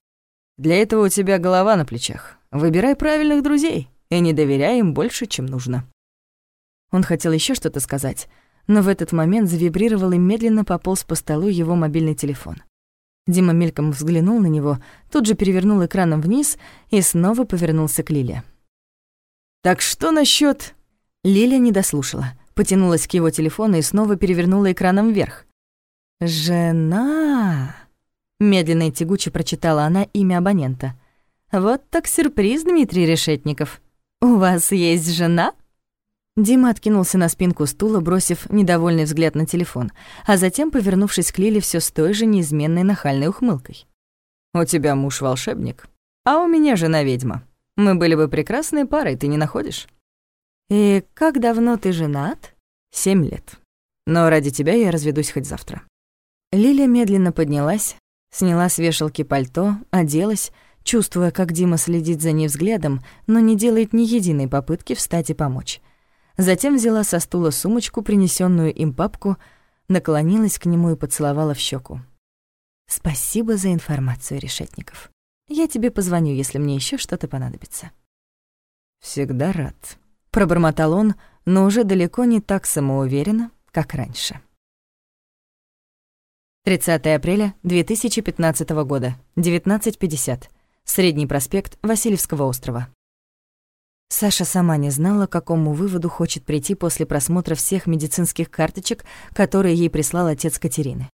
Для этого у тебя голова на плечах. Выбирай правильных друзей и не доверяй им больше, чем нужно. Он хотел еще что-то сказать, но в этот момент завибрировал и медленно пополз по столу его мобильный телефон. Дима мельком взглянул на него, тут же перевернул экраном вниз и снова повернулся к Лиле. «Так что насчет? Лиля не дослушала, потянулась к его телефону и снова перевернула экраном вверх. «Жена!» Медленно и тягуче прочитала она имя абонента. «Вот так сюрприз, Дмитрий Решетников. У вас есть жена?» Дима откинулся на спинку стула, бросив недовольный взгляд на телефон, а затем, повернувшись к Лиле все с той же неизменной нахальной ухмылкой. «У тебя муж волшебник, а у меня жена ведьма. Мы были бы прекрасной парой, ты не находишь?» «И как давно ты женат?» «Семь лет. Но ради тебя я разведусь хоть завтра». Лиля медленно поднялась, сняла с вешалки пальто, оделась, чувствуя, как Дима следит за ней взглядом, но не делает ни единой попытки встать и помочь. Затем взяла со стула сумочку, принесенную им папку, наклонилась к нему и поцеловала в щеку. «Спасибо за информацию, Решетников. Я тебе позвоню, если мне еще что-то понадобится». «Всегда рад», — пробормотал он, но уже далеко не так самоуверенно, как раньше. 30 апреля 2015 года, 19.50. Средний проспект Васильевского острова. Саша сама не знала, к какому выводу хочет прийти после просмотра всех медицинских карточек, которые ей прислал отец Катерины.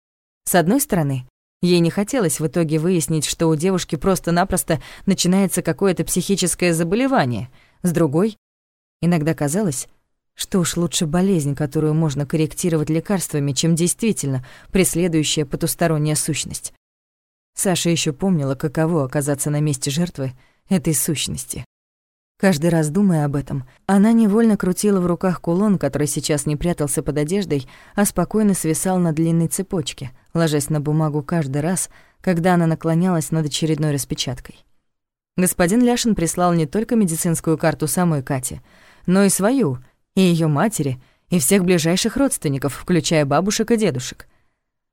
С одной стороны, ей не хотелось в итоге выяснить, что у девушки просто-напросто начинается какое-то психическое заболевание. С другой, иногда казалось, что уж лучше болезнь, которую можно корректировать лекарствами, чем действительно преследующая потусторонняя сущность. Саша еще помнила, каково оказаться на месте жертвы этой сущности. Каждый раз думая об этом, она невольно крутила в руках кулон, который сейчас не прятался под одеждой, а спокойно свисал на длинной цепочке, ложась на бумагу каждый раз, когда она наклонялась над очередной распечаткой. Господин Ляшин прислал не только медицинскую карту самой Кати, но и свою, и ее матери, и всех ближайших родственников, включая бабушек и дедушек.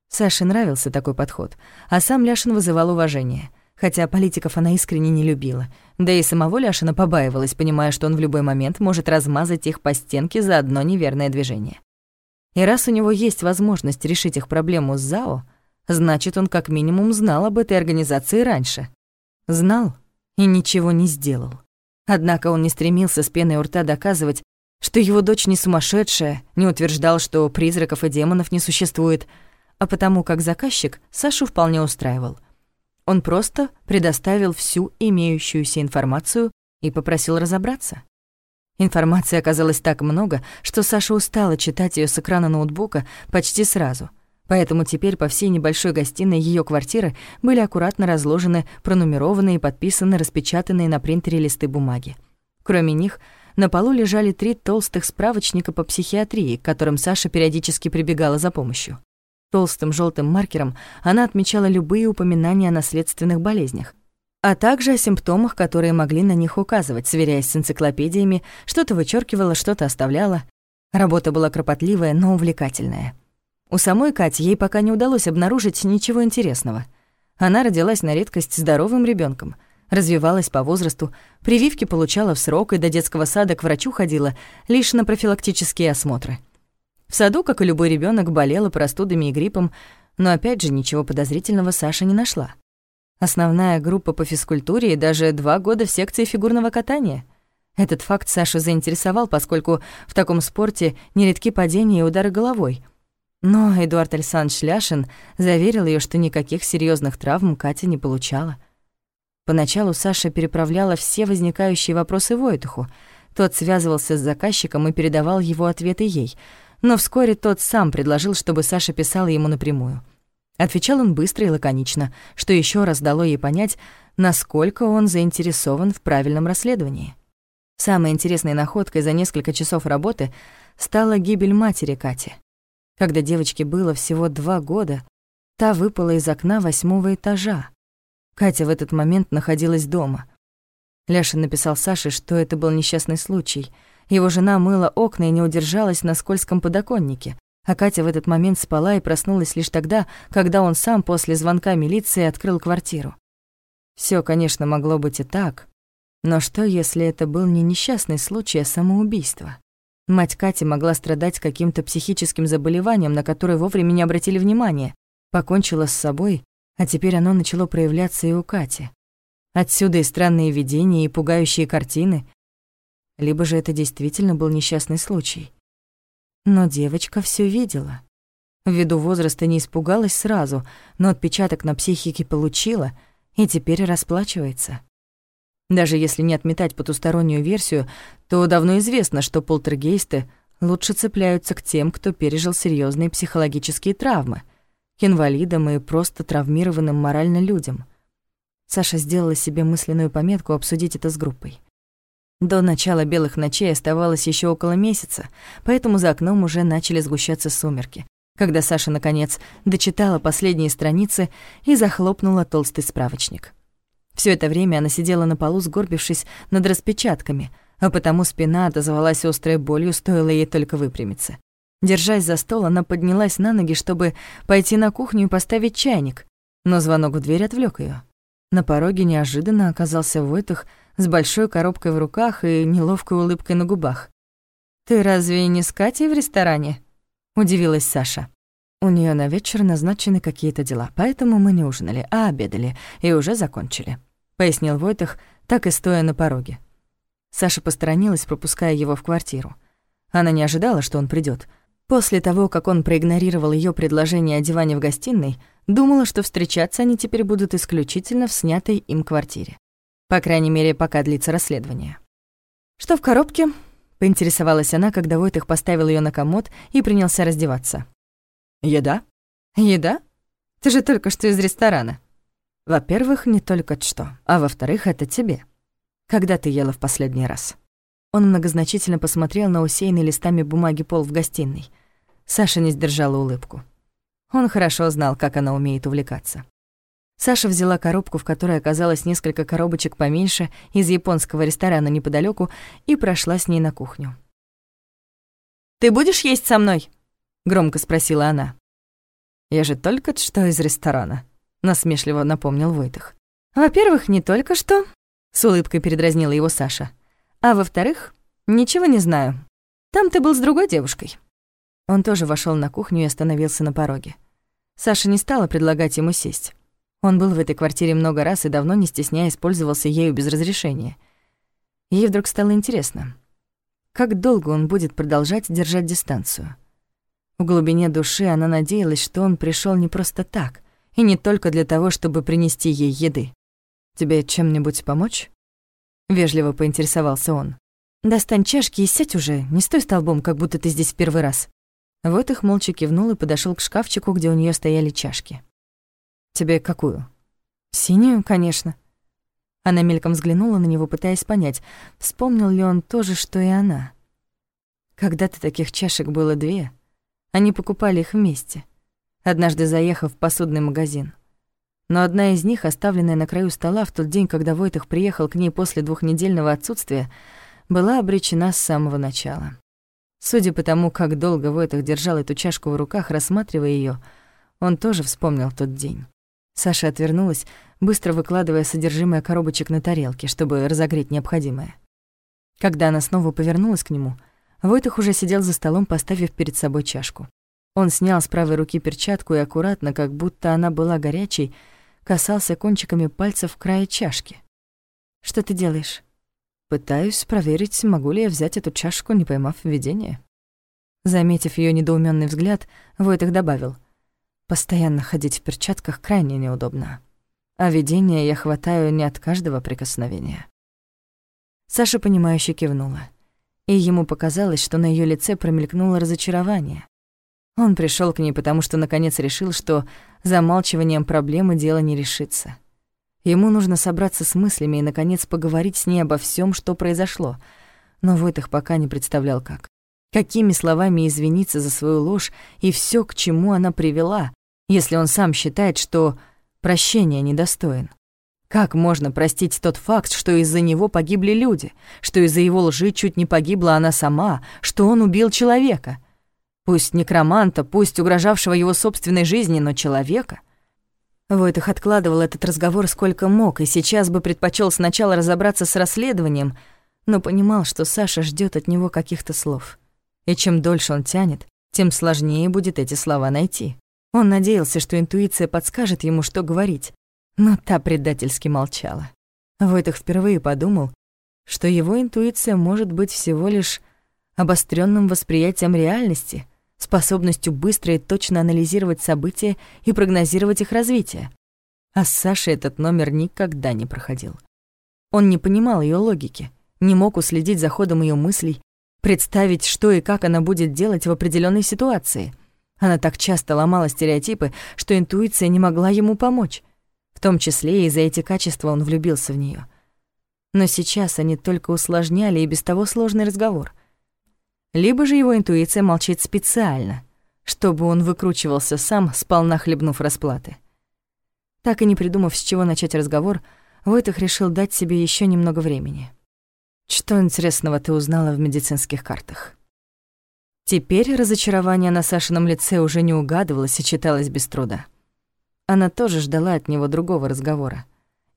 Саше нравился такой подход, а сам Ляшин вызывал уважение — хотя политиков она искренне не любила. Да и самого Ляшина побаивалась, понимая, что он в любой момент может размазать их по стенке за одно неверное движение. И раз у него есть возможность решить их проблему с ЗАО, значит, он как минимум знал об этой организации раньше. Знал и ничего не сделал. Однако он не стремился с пеной у рта доказывать, что его дочь не сумасшедшая, не утверждал, что призраков и демонов не существует, а потому как заказчик Сашу вполне устраивал — он просто предоставил всю имеющуюся информацию и попросил разобраться. Информации оказалось так много, что Саша устала читать ее с экрана ноутбука почти сразу. Поэтому теперь по всей небольшой гостиной ее квартиры были аккуратно разложены, пронумерованные, подписаны, распечатанные на принтере листы бумаги. Кроме них, на полу лежали три толстых справочника по психиатрии, к которым Саша периодически прибегала за помощью. Толстым желтым маркером она отмечала любые упоминания о наследственных болезнях, а также о симптомах, которые могли на них указывать, сверяясь с энциклопедиями, что-то вычеркивала, что-то оставляла. Работа была кропотливая, но увлекательная. У самой Кати ей пока не удалось обнаружить ничего интересного. Она родилась на редкость здоровым ребенком, развивалась по возрасту, прививки получала в срок и до детского сада к врачу ходила лишь на профилактические осмотры — в саду, как и любой ребенок, болела простудами и гриппом, но опять же ничего подозрительного Саша не нашла. Основная группа по физкультуре и даже два года в секции фигурного катания. Этот факт Сашу заинтересовал, поскольку в таком спорте нередки падения и удары головой. Но Эдуард Александрович Ляшин заверил ее, что никаких серьезных травм Катя не получала. Поначалу Саша переправляла все возникающие вопросы Войтуху. Тот связывался с заказчиком и передавал его ответы ей, но вскоре тот сам предложил, чтобы Саша писала ему напрямую. Отвечал он быстро и лаконично, что еще раз дало ей понять, насколько он заинтересован в правильном расследовании. Самой интересной находкой за несколько часов работы стала гибель матери Кати. Когда девочке было всего два года, та выпала из окна восьмого этажа. Катя в этот момент находилась дома. Ляшин написал Саше, что это был несчастный случай. Его жена мыла окна и не удержалась на скользком подоконнике, а Катя в этот момент спала и проснулась лишь тогда, когда он сам после звонка милиции открыл квартиру. Всё, конечно, могло быть и так, но что, если это был не несчастный случай, а самоубийство? Мать Кати могла страдать каким-то психическим заболеванием, на которое вовремя не обратили внимания. Покончила с собой, а теперь оно начало проявляться и у Кати. Отсюда и странные видения, и пугающие картины. Либо же это действительно был несчастный случай. Но девочка все видела. Ввиду возраста не испугалась сразу, но отпечаток на психике получила и теперь расплачивается. Даже если не отметать потустороннюю версию, то давно известно, что полтергейсты лучше цепляются к тем, кто пережил серьезные психологические травмы, к инвалидам и просто травмированным морально людям. Саша сделала себе мысленную пометку обсудить это с группой. До начала белых ночей оставалось еще около месяца, поэтому за окном уже начали сгущаться сумерки, когда Саша, наконец, дочитала последние страницы и захлопнула толстый справочник. Все это время она сидела на полу, сгорбившись над распечатками, а потому спина отозвалась острой болью, стоило ей только выпрямиться. Держась за стол, она поднялась на ноги, чтобы пойти на кухню и поставить чайник, но звонок в дверь отвлек ее. На пороге неожиданно оказался Войтах с большой коробкой в руках и неловкой улыбкой на губах. «Ты разве не с Катей в ресторане?» — удивилась Саша. У нее на вечер назначены какие-то дела, поэтому мы не ужинали, а обедали и уже закончили. — пояснил Войтах, так и стоя на пороге. Саша посторонилась, пропуская его в квартиру. Она не ожидала, что он придет. После того, как он проигнорировал ее предложение о диване в гостиной, думала, что встречаться они теперь будут исключительно в снятой им квартире. По крайней мере, пока длится расследование. «Что в коробке?» — поинтересовалась она, когда Войтах поставил ее на комод и принялся раздеваться. «Еда?» «Еда? Ты же только что из ресторана». Во-первых, не только что, а во-вторых, это тебе. Когда ты ела в последний раз? Он многозначительно посмотрел на усеянный листами бумаги пол в гостиной. Саша не сдержала улыбку. Он хорошо знал, как она умеет увлекаться. Саша взяла коробку, в которой оказалось несколько коробочек поменьше из японского ресторана неподалеку, и прошла с ней на кухню. «Ты будешь есть со мной?» — громко спросила она. «Я же только что из ресторана», насмешливо напомнил Войтах. Во-первых, не только что, с улыбкой передразнила его Саша. А во-вторых, ничего не знаю. Там ты был с другой девушкой. Он тоже вошел на кухню и остановился на пороге. Саша не стала предлагать ему сесть. Он был в этой квартире много раз и давно, не стесняясь, пользовался ею без разрешения. Ей вдруг стало интересно, как долго он будет продолжать держать дистанцию. В глубине души она надеялась, что он пришел не просто так, и не только для того, чтобы принести ей еды. «Тебе чем-нибудь помочь?» Вежливо поинтересовался он. «Достань чашки и сядь уже, не стой столбом, как будто ты здесь в первый раз». Вот их молча кивнул и подошел к шкафчику, где у нее стояли чашки. «Тебе какую?» «Синюю, конечно». Она мельком взглянула на него, пытаясь понять, вспомнил ли он то же, что и она. Когда-то таких чашек было две. Они покупали их вместе однажды заехав в посудный магазин. Но одна из них, оставленная на краю стола в тот день, когда Войтах приехал к ней после двухнедельного отсутствия, была обречена с самого начала. Судя по тому, как долго Войтах держал эту чашку в руках, рассматривая ее, он тоже вспомнил тот день. Саша отвернулась, быстро выкладывая содержимое коробочек на тарелке, чтобы разогреть необходимое. Когда она снова повернулась к нему, Войтах уже сидел за столом, поставив перед собой чашку. Он снял с правой руки перчатку и аккуратно, как будто она была горячей, касался кончиками пальцев края чашки. «Что ты делаешь?» «Пытаюсь проверить, могу ли я взять эту чашку, не поймав видение». Заметив ее недоуменный взгляд, Войтых добавил. «Постоянно ходить в перчатках крайне неудобно. А видение я хватаю не от каждого прикосновения». Саша, понимающе кивнула. И ему показалось, что на ее лице промелькнуло разочарование. Он пришел к ней, потому что наконец решил, что замалчиванием проблемы дело не решится. Ему нужно собраться с мыслями и, наконец, поговорить с ней обо всем, что произошло. Но Войтых пока не представлял, как какими словами извиниться за свою ложь и все, к чему она привела, если он сам считает, что прощения недостоин. Как можно простить тот факт, что из-за него погибли люди, что из-за его лжи чуть не погибла она сама, что он убил человека? Пусть некроманта, пусть угрожавшего его собственной жизни, но человека. Войтых откладывал этот разговор сколько мог, и сейчас бы предпочел сначала разобраться с расследованием, но понимал, что Саша ждет от него каких-то слов. И чем дольше он тянет, тем сложнее будет эти слова найти. Он надеялся, что интуиция подскажет ему, что говорить, но та предательски молчала. Войтых впервые подумал, что его интуиция может быть всего лишь обостренным восприятием реальности, способностью быстро и точно анализировать события и прогнозировать их развитие. А с Сашей этот номер никогда не проходил. Он не понимал ее логики, не мог уследить за ходом ее мыслей, представить, что и как она будет делать в определенной ситуации. Она так часто ломала стереотипы, что интуиция не могла ему помочь. В том числе и за эти качества он влюбился в нее. Но сейчас они только усложняли и без того сложный разговор. Либо же его интуиция молчит специально, чтобы он выкручивался сам, сполна хлебнув расплаты. Так и не придумав, с чего начать разговор, Войтых решил дать себе еще немного времени. Что интересного ты узнала в медицинских картах? Теперь разочарование на Сашином лице уже не угадывалось и читалось без труда. Она тоже ждала от него другого разговора.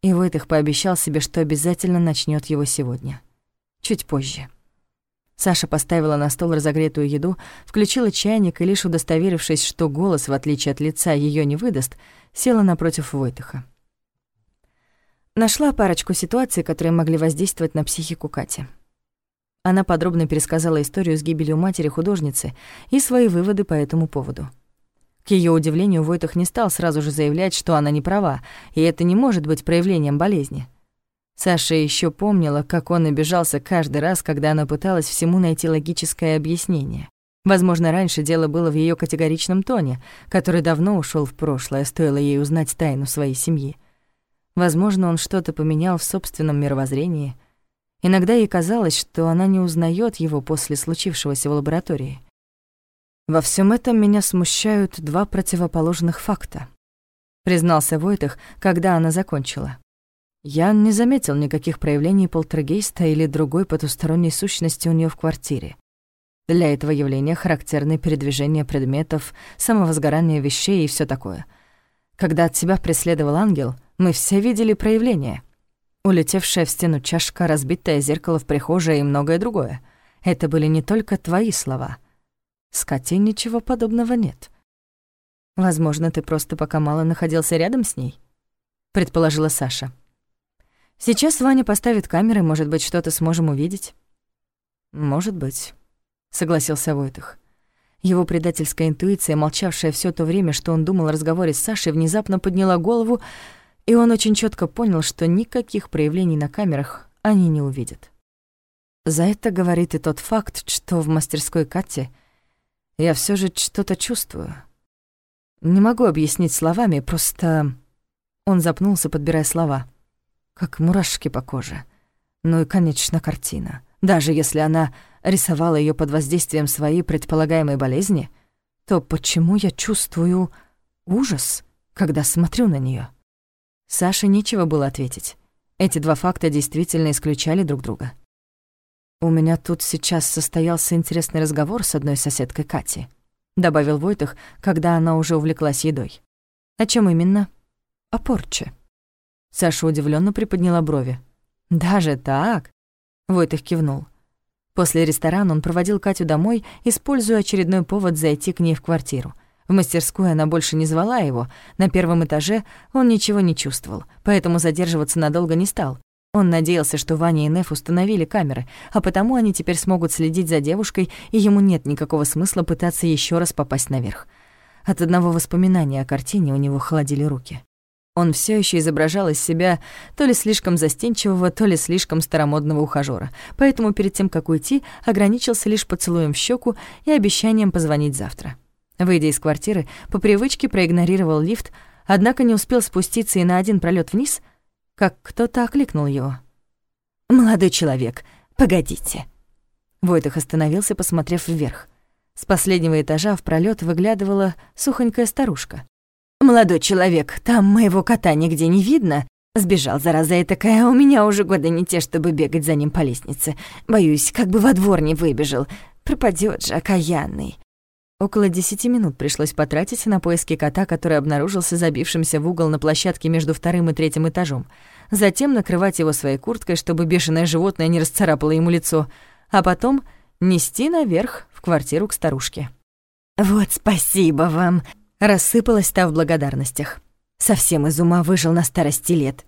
И Войтых пообещал себе, что обязательно начнет его сегодня. Чуть позже. Саша поставила на стол разогретую еду, включила чайник и, лишь удостоверившись, что голос, в отличие от лица, ее не выдаст, села напротив Войтыха. Нашла парочку ситуаций, которые могли воздействовать на психику Кати. Она подробно пересказала историю с гибелью матери художницы и свои выводы по этому поводу. К ее удивлению, Войтах не стал сразу же заявлять, что она не права, и это не может быть проявлением болезни. Саша еще помнила, как он обижался каждый раз, когда она пыталась всему найти логическое объяснение. Возможно, раньше дело было в ее категоричном тоне, который давно ушел в прошлое, стоило ей узнать тайну своей семьи. Возможно, он что-то поменял в собственном мировоззрении. Иногда ей казалось, что она не узнает его после случившегося в лаборатории. «Во всем этом меня смущают два противоположных факта», признался Войтых, когда она закончила. Я не заметил никаких проявлений полтергейста или другой потусторонней сущности у нее в квартире. Для этого явления характерны передвижение предметов, самовозгорание вещей и все такое. Когда от тебя преследовал ангел — мы все видели проявление. Улетевшая в стену чашка, разбитое зеркало в прихожей и многое другое. Это были не только твои слова. С Катей ничего подобного нет. Возможно, ты просто пока мало находился рядом с ней, предположила Саша. Сейчас Ваня поставит камеры, может быть, что-то сможем увидеть. Может быть, согласился Войтых. Его предательская интуиция, молчавшая все то время, что он думал о разговоре с Сашей, внезапно подняла голову и он очень четко понял, что никаких проявлений на камерах они не увидят. За это говорит и тот факт, что в мастерской Кати я все же что-то чувствую. Не могу объяснить словами, просто... Он запнулся, подбирая слова. Как мурашки по коже. Ну и, конечно, картина. Даже если она рисовала ее под воздействием своей предполагаемой болезни, то почему я чувствую ужас, когда смотрю на нее? Саше нечего было ответить. Эти два факта действительно исключали друг друга. «У меня тут сейчас состоялся интересный разговор с одной соседкой Кати», добавил Войтых, когда она уже увлеклась едой. «О чем именно?» «О порче». Саша удивленно приподняла брови. «Даже так?» Войтых кивнул. После ресторана он проводил Катю домой, используя очередной повод зайти к ней в квартиру. В мастерскую она больше не звала его, на первом этаже он ничего не чувствовал, поэтому задерживаться надолго не стал. Он надеялся, что Ваня и Неф установили камеры, а потому они теперь смогут следить за девушкой, и ему нет никакого смысла пытаться еще раз попасть наверх. От одного воспоминания о картине у него холодили руки. Он все еще изображал из себя то ли слишком застенчивого, то ли слишком старомодного ухажёра, поэтому перед тем, как уйти, ограничился лишь поцелуем в щеку и обещанием позвонить завтра. Выйдя из квартиры, по привычке проигнорировал лифт, однако не успел спуститься и на один пролет вниз — как кто-то окликнул его. «Молодой человек, погодите». Войтых остановился, посмотрев вверх. С последнего этажа в пролет выглядывала сухонькая старушка. «Молодой человек, там моего кота нигде не видно. Сбежал, зараза и такая, у меня уже года не те, чтобы бегать за ним по лестнице. Боюсь, как бы во двор не выбежал. Пропадёт же, окаянный». Около десяти минут пришлось потратить на поиски кота, который обнаружился забившимся в угол на площадке между вторым и третьим этажом. Затем накрывать его своей курткой, чтобы бешеное животное не расцарапало ему лицо, а потом нести наверх в квартиру к старушке. «Вот спасибо вам!» — рассыпалась та в благодарностях. Совсем из ума выжил на старости лет.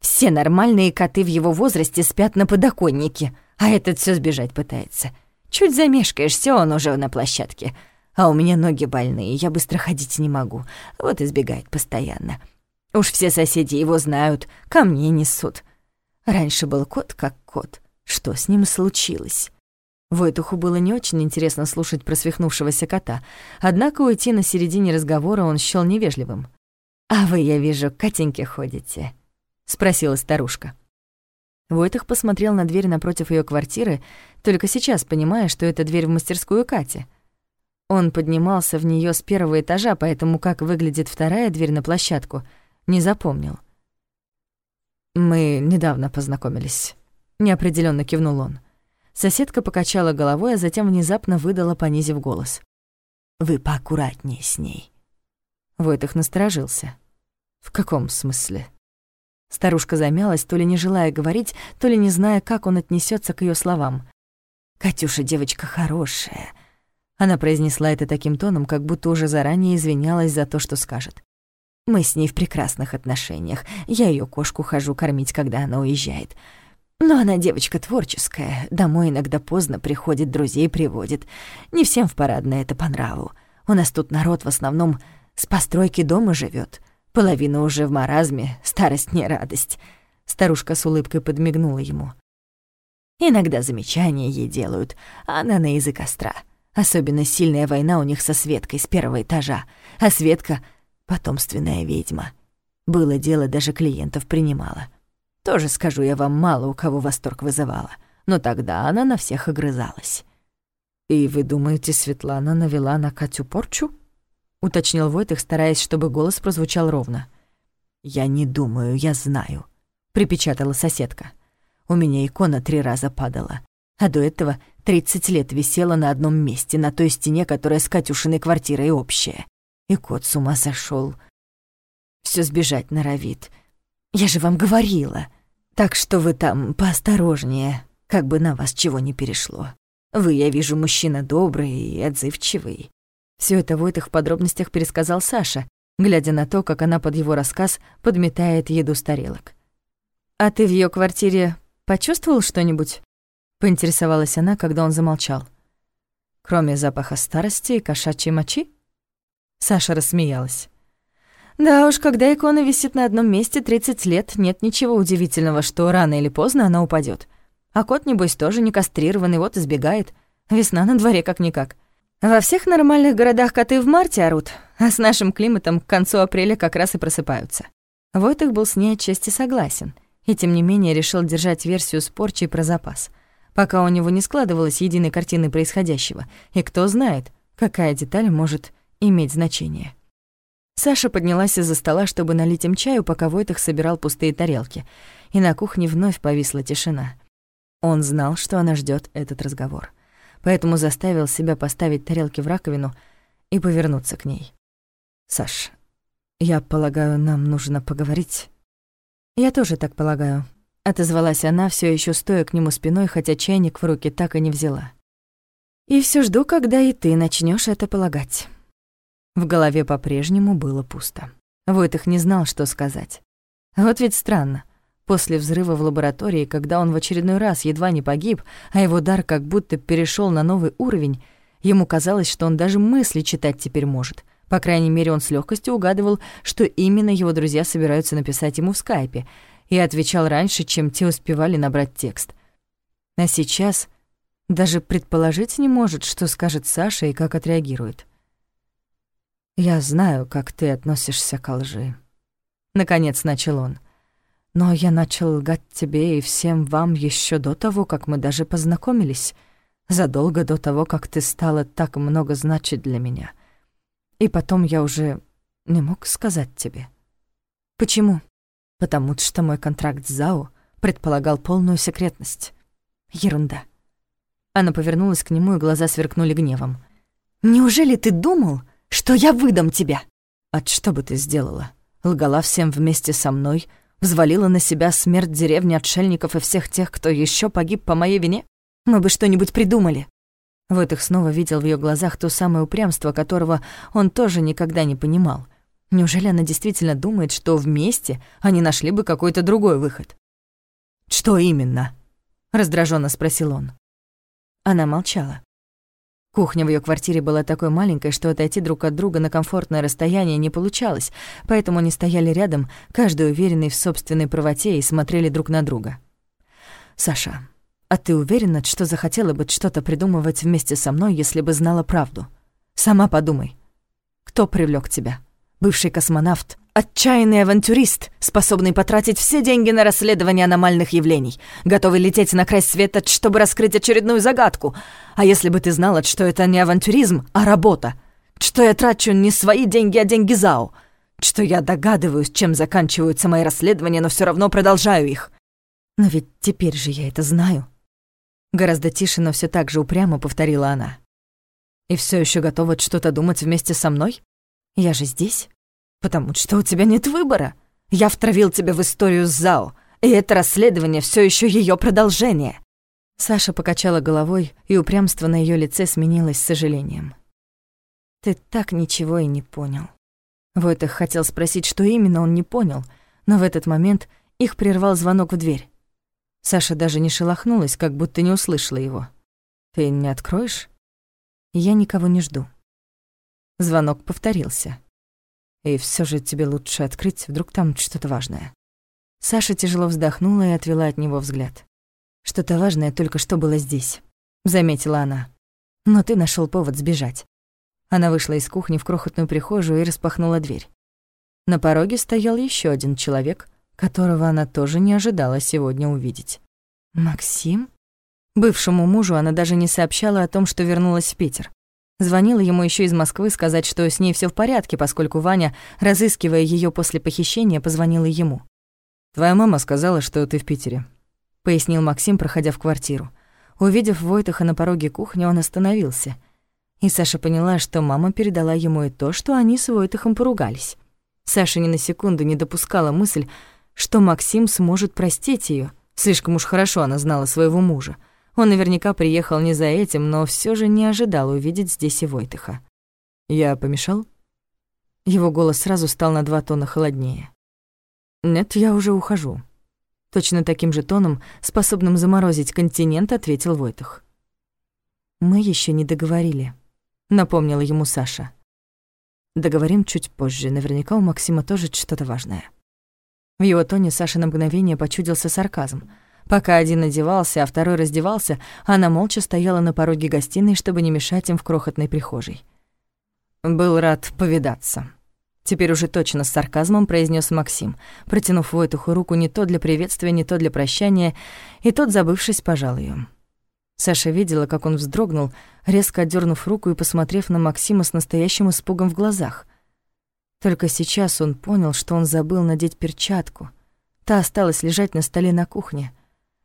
Все нормальные коты в его возрасте спят на подоконнике, а этот все сбежать пытается. Чуть замешкаешься, он уже на площадке — а у меня ноги больные, я быстро ходить не могу, вот избегает постоянно. Уж все соседи его знают, ко мне несут. Раньше был кот как кот. Что с ним случилось? Войтуху было не очень интересно слушать про свихнувшегося кота, однако уйти на середине разговора он счёл невежливым. «А вы, я вижу, к Катеньке ходите?» — спросила старушка. Войтух посмотрел на дверь напротив её квартиры, только сейчас понимая, что это дверь в мастерскую Кати — он поднимался в нее с первого этажа, поэтому как выглядит вторая дверь на площадку, не запомнил. «Мы недавно познакомились», — неопределенно кивнул он. Соседка покачала головой, а затем внезапно выдала, понизив голос. «Вы поаккуратнее с ней». Войтых насторожился. «В каком смысле?» Старушка замялась, то ли не желая говорить, то ли не зная, как он отнесется к ее словам. «Катюша девочка хорошая, она произнесла это таким тоном, как будто уже заранее извинялась за то, что скажет. «Мы с ней в прекрасных отношениях. Я ее кошку хожу кормить, когда она уезжает. Но она девочка творческая, домой иногда поздно приходит, друзей приводит. Не всем в парадное это по нраву. У нас тут народ в основном с постройки дома живет. Половина уже в маразме, старость не радость». Старушка с улыбкой подмигнула ему. Иногда замечания ей делают, а она на язык остра. Особенно сильная война у них со Светкой с первого этажа. А Светка — потомственная ведьма. Было дело, даже клиентов принимала. Тоже, скажу я вам, мало у кого восторг вызывала. Но тогда она на всех огрызалась. «И вы думаете, Светлана навела на Катю порчу?» — уточнил Войтых, стараясь, чтобы голос прозвучал ровно. «Я не думаю, я знаю», — припечатала соседка. «У меня икона три раза падала а до этого 30 лет висела на одном месте, на той стене, которая с Катюшиной квартирой общая. И кот с ума сошел. Все сбежать норовит. Я же вам говорила. Так что вы там поосторожнее, как бы на вас чего не перешло. Вы, я вижу, мужчина добрый и отзывчивый. Все это в подробностях пересказал Саша, глядя на то, как она под его рассказ подметает еду с тарелок. «А ты в ее квартире почувствовал что-нибудь?» поинтересовалась она, когда он замолчал. Кроме запаха старости и кошачьей мочи? Саша рассмеялась. Да уж, когда икона висит на одном месте 30 лет, нет ничего удивительного, что рано или поздно она упадет. А кот, небось, тоже не кастрированный, вот избегает. Весна на дворе как-никак. Во всех нормальных городах коты в марте орут, а с нашим климатом к концу апреля как раз и просыпаются. Войтых был с ней отчасти согласен, и тем не менее решил держать версию с порчей про запас — пока у него не складывалась единой картины происходящего, и кто знает, какая деталь может иметь значение. Саша поднялась из-за стола, чтобы налить им чаю, пока Войтах собирал пустые тарелки, и на кухне вновь повисла тишина. Он знал, что она ждет этот разговор, поэтому заставил себя поставить тарелки в раковину и повернуться к ней. «Саш, я полагаю, нам нужно поговорить?» «Я тоже так полагаю», Отозвалась она, все еще стоя к нему спиной, хотя чайник в руки так и не взяла. «И все жду, когда и ты начнешь это полагать». В голове по-прежнему было пусто. Войтых не знал, что сказать. Вот ведь странно. После взрыва в лаборатории, когда он в очередной раз едва не погиб, а его дар как будто перешел на новый уровень, ему казалось, что он даже мысли читать теперь может. По крайней мере, он с легкостью угадывал, что именно его друзья собираются написать ему в скайпе, и отвечал раньше, чем те успевали набрать текст. А сейчас даже предположить не может, что скажет Саша и как отреагирует. «Я знаю, как ты относишься к лжи», — наконец начал он. «Но я начал лгать тебе и всем вам еще до того, как мы даже познакомились, задолго до того, как ты стала так много значить для меня. И потом я уже не мог сказать тебе». «Почему?» «Потому что мой контракт с ЗАО предполагал полную секретность». «Ерунда». Она повернулась к нему, и глаза сверкнули гневом. «Неужели ты думал, что я выдам тебя?» «От что бы ты сделала? Лгала всем вместе со мной, взвалила на себя смерть деревни отшельников и всех тех, кто еще погиб по моей вине? Мы бы что-нибудь придумали». Вот их снова видел в ее глазах то самое упрямство, которого он тоже никогда не понимал. Неужели она действительно думает, что вместе они нашли бы какой-то другой выход? «Что именно?» — раздраженно спросил он. Она молчала. Кухня в ее квартире была такой маленькой, что отойти друг от друга на комфортное расстояние не получалось, поэтому они стояли рядом, каждый уверенный в собственной правоте, и смотрели друг на друга. «Саша, а ты уверена, что захотела бы что-то придумывать вместе со мной, если бы знала правду? Сама подумай. Кто привлек тебя? Бывший космонавт, Отчаянный авантюрист, способный потратить все деньги на расследование аномальных явлений, готовый лететь на край света, чтобы раскрыть очередную загадку. А если бы ты знала, что это не авантюризм, а работа? Что я трачу не свои деньги, а деньги ЗАО? Что я догадываюсь, чем заканчиваются мои расследования, но все равно продолжаю их? Но ведь теперь же я это знаю. Гораздо тише, но все так же упрямо повторила она. И все еще готова что-то думать вместе со мной? Я же здесь. Потому что у тебя нет выбора. Я втравил тебя в историю с ЗАО, и это расследование все еще ее продолжение». Саша покачала головой, и упрямство на ее лице сменилось сожалением. «Ты так ничего и не понял». Войтах хотел спросить, что именно он не понял, но в этот момент их прервал звонок в дверь. Саша даже не шелохнулась, как будто не услышала его. «Ты не откроешь?» «Я никого не жду». Звонок повторился. И все же тебе лучше открыть, вдруг там что-то важное». Саша тяжело вздохнула и отвела от него взгляд. «Что-то важное только что было здесь», — заметила она. «Но ты нашел повод сбежать». Она вышла из кухни в крохотную прихожую и распахнула дверь. На пороге стоял еще один человек, которого она тоже не ожидала сегодня увидеть. «Максим?» Бывшему мужу она даже не сообщала о том, что вернулась в Питер. Звонила ему еще из Москвы сказать, что с ней все в порядке, поскольку Ваня, разыскивая ее после похищения, позвонила ему. «Твоя мама сказала, что ты в Питере», — пояснил Максим, проходя в квартиру. Увидев Войтаха на пороге кухни, он остановился. И Саша поняла, что мама передала ему и то, что они с Войтахом поругались. Саша ни на секунду не допускала мысль, что Максим сможет простить ее. Слишком уж хорошо она знала своего мужа. Он наверняка приехал не за этим, но все же не ожидал увидеть здесь и Войтыха. «Я помешал?» Его голос сразу стал на два тона холоднее. «Нет, я уже ухожу». Точно таким же тоном, способным заморозить континент, ответил Войтых. «Мы еще не договорили», — напомнила ему Саша. «Договорим чуть позже, наверняка у Максима тоже что-то важное». В его тоне Саша на мгновение почудился сарказм — Пока один одевался, а второй раздевался, она молча стояла на пороге гостиной, чтобы не мешать им в крохотной прихожей. «Был рад повидаться». Теперь уже точно с сарказмом произнес Максим, протянув Войтуху руку не то для приветствия, не то для прощания, и тот, забывшись, пожал ее. Саша видела, как он вздрогнул, резко отдернув руку и посмотрев на Максима с настоящим испугом в глазах. Только сейчас он понял, что он забыл надеть перчатку. Та осталась лежать на столе на кухне —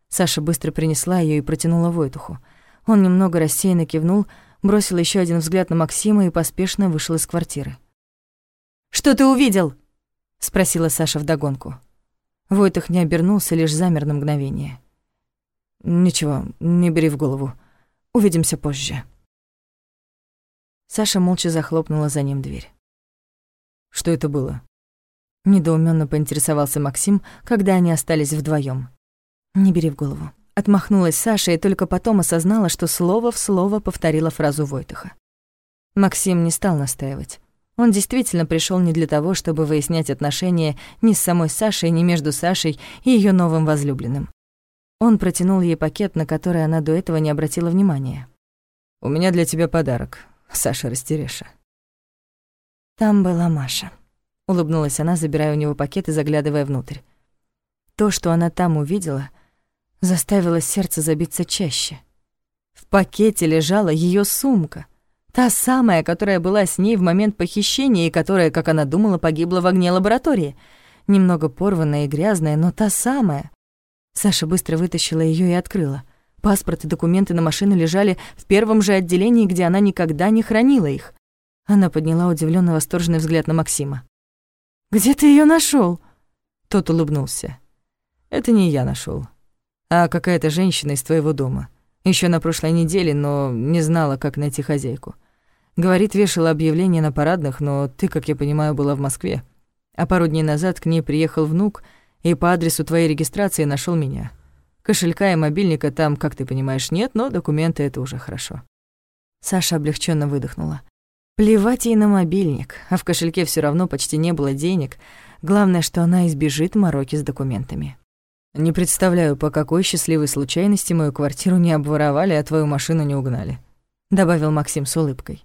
Саша быстро принесла ее и протянула Войтуху. Он немного рассеянно кивнул, бросил еще один взгляд на Максима и поспешно вышел из квартиры. «Что ты увидел?» — спросила Саша вдогонку. Войтух не обернулся, лишь замер на мгновение. «Ничего, не бери в голову. Увидимся позже». Саша молча захлопнула за ним дверь. «Что это было?» Недоуменно поинтересовался Максим, когда они остались вдвоем. «Не бери в голову». Отмахнулась Саша и только потом осознала, что слово в слово повторила фразу Войтыха. Максим не стал настаивать. Он действительно пришел не для того, чтобы выяснять отношения ни с самой Сашей, ни между Сашей и ее новым возлюбленным. Он протянул ей пакет, на который она до этого не обратила внимания. «У меня для тебя подарок, Саша Растереша». Там была Маша. Улыбнулась она, забирая у него пакет и заглядывая внутрь. То, что она там увидела, заставило сердце забиться чаще. В пакете лежала ее сумка — Та самая, которая была с ней в момент похищения и которая, как она думала, погибла в огне лаборатории. Немного порванная и грязная, но та самая. Саша быстро вытащила ее и открыла. Паспорт и документы на машину лежали в первом же отделении, где она никогда не хранила их. Она подняла удивленно восторженный взгляд на Максима. «Где ты ее нашел? Тот улыбнулся. «Это не я нашел, а какая-то женщина из твоего дома. Еще на прошлой неделе, но не знала, как найти хозяйку. Говорит, вешала объявление на парадных, но ты, как я понимаю, была в Москве. А пару дней назад к ней приехал внук и по адресу твоей регистрации нашел меня. Кошелька и мобильника там, как ты понимаешь, нет, но документы — это уже хорошо». Саша облегченно выдохнула. Плевать ей на мобильник, а в кошельке все равно почти не было денег. Главное, что она избежит мороки с документами. «Не представляю, по какой счастливой случайности мою квартиру не обворовали, а твою машину не угнали», — добавил Максим с улыбкой.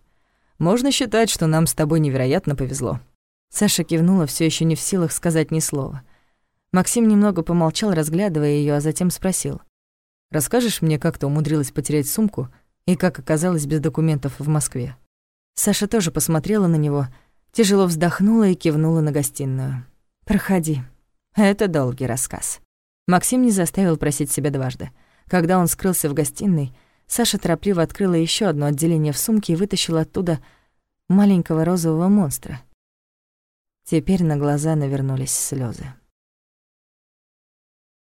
Можно считать, что нам с тобой невероятно повезло». Саша кивнула, все еще не в силах сказать ни слова. Максим немного помолчал, разглядывая ее, а затем спросил. «Расскажешь мне, как ты умудрилась потерять сумку и как оказалась без документов в Москве?» Саша тоже посмотрела на него, тяжело вздохнула и кивнула на гостиную. «Проходи. Это долгий рассказ». Максим не заставил просить себя дважды. Когда он скрылся в гостиной, Саша торопливо открыла еще одно отделение в сумке и вытащила оттуда маленького розового монстра. Теперь на глаза навернулись слезы.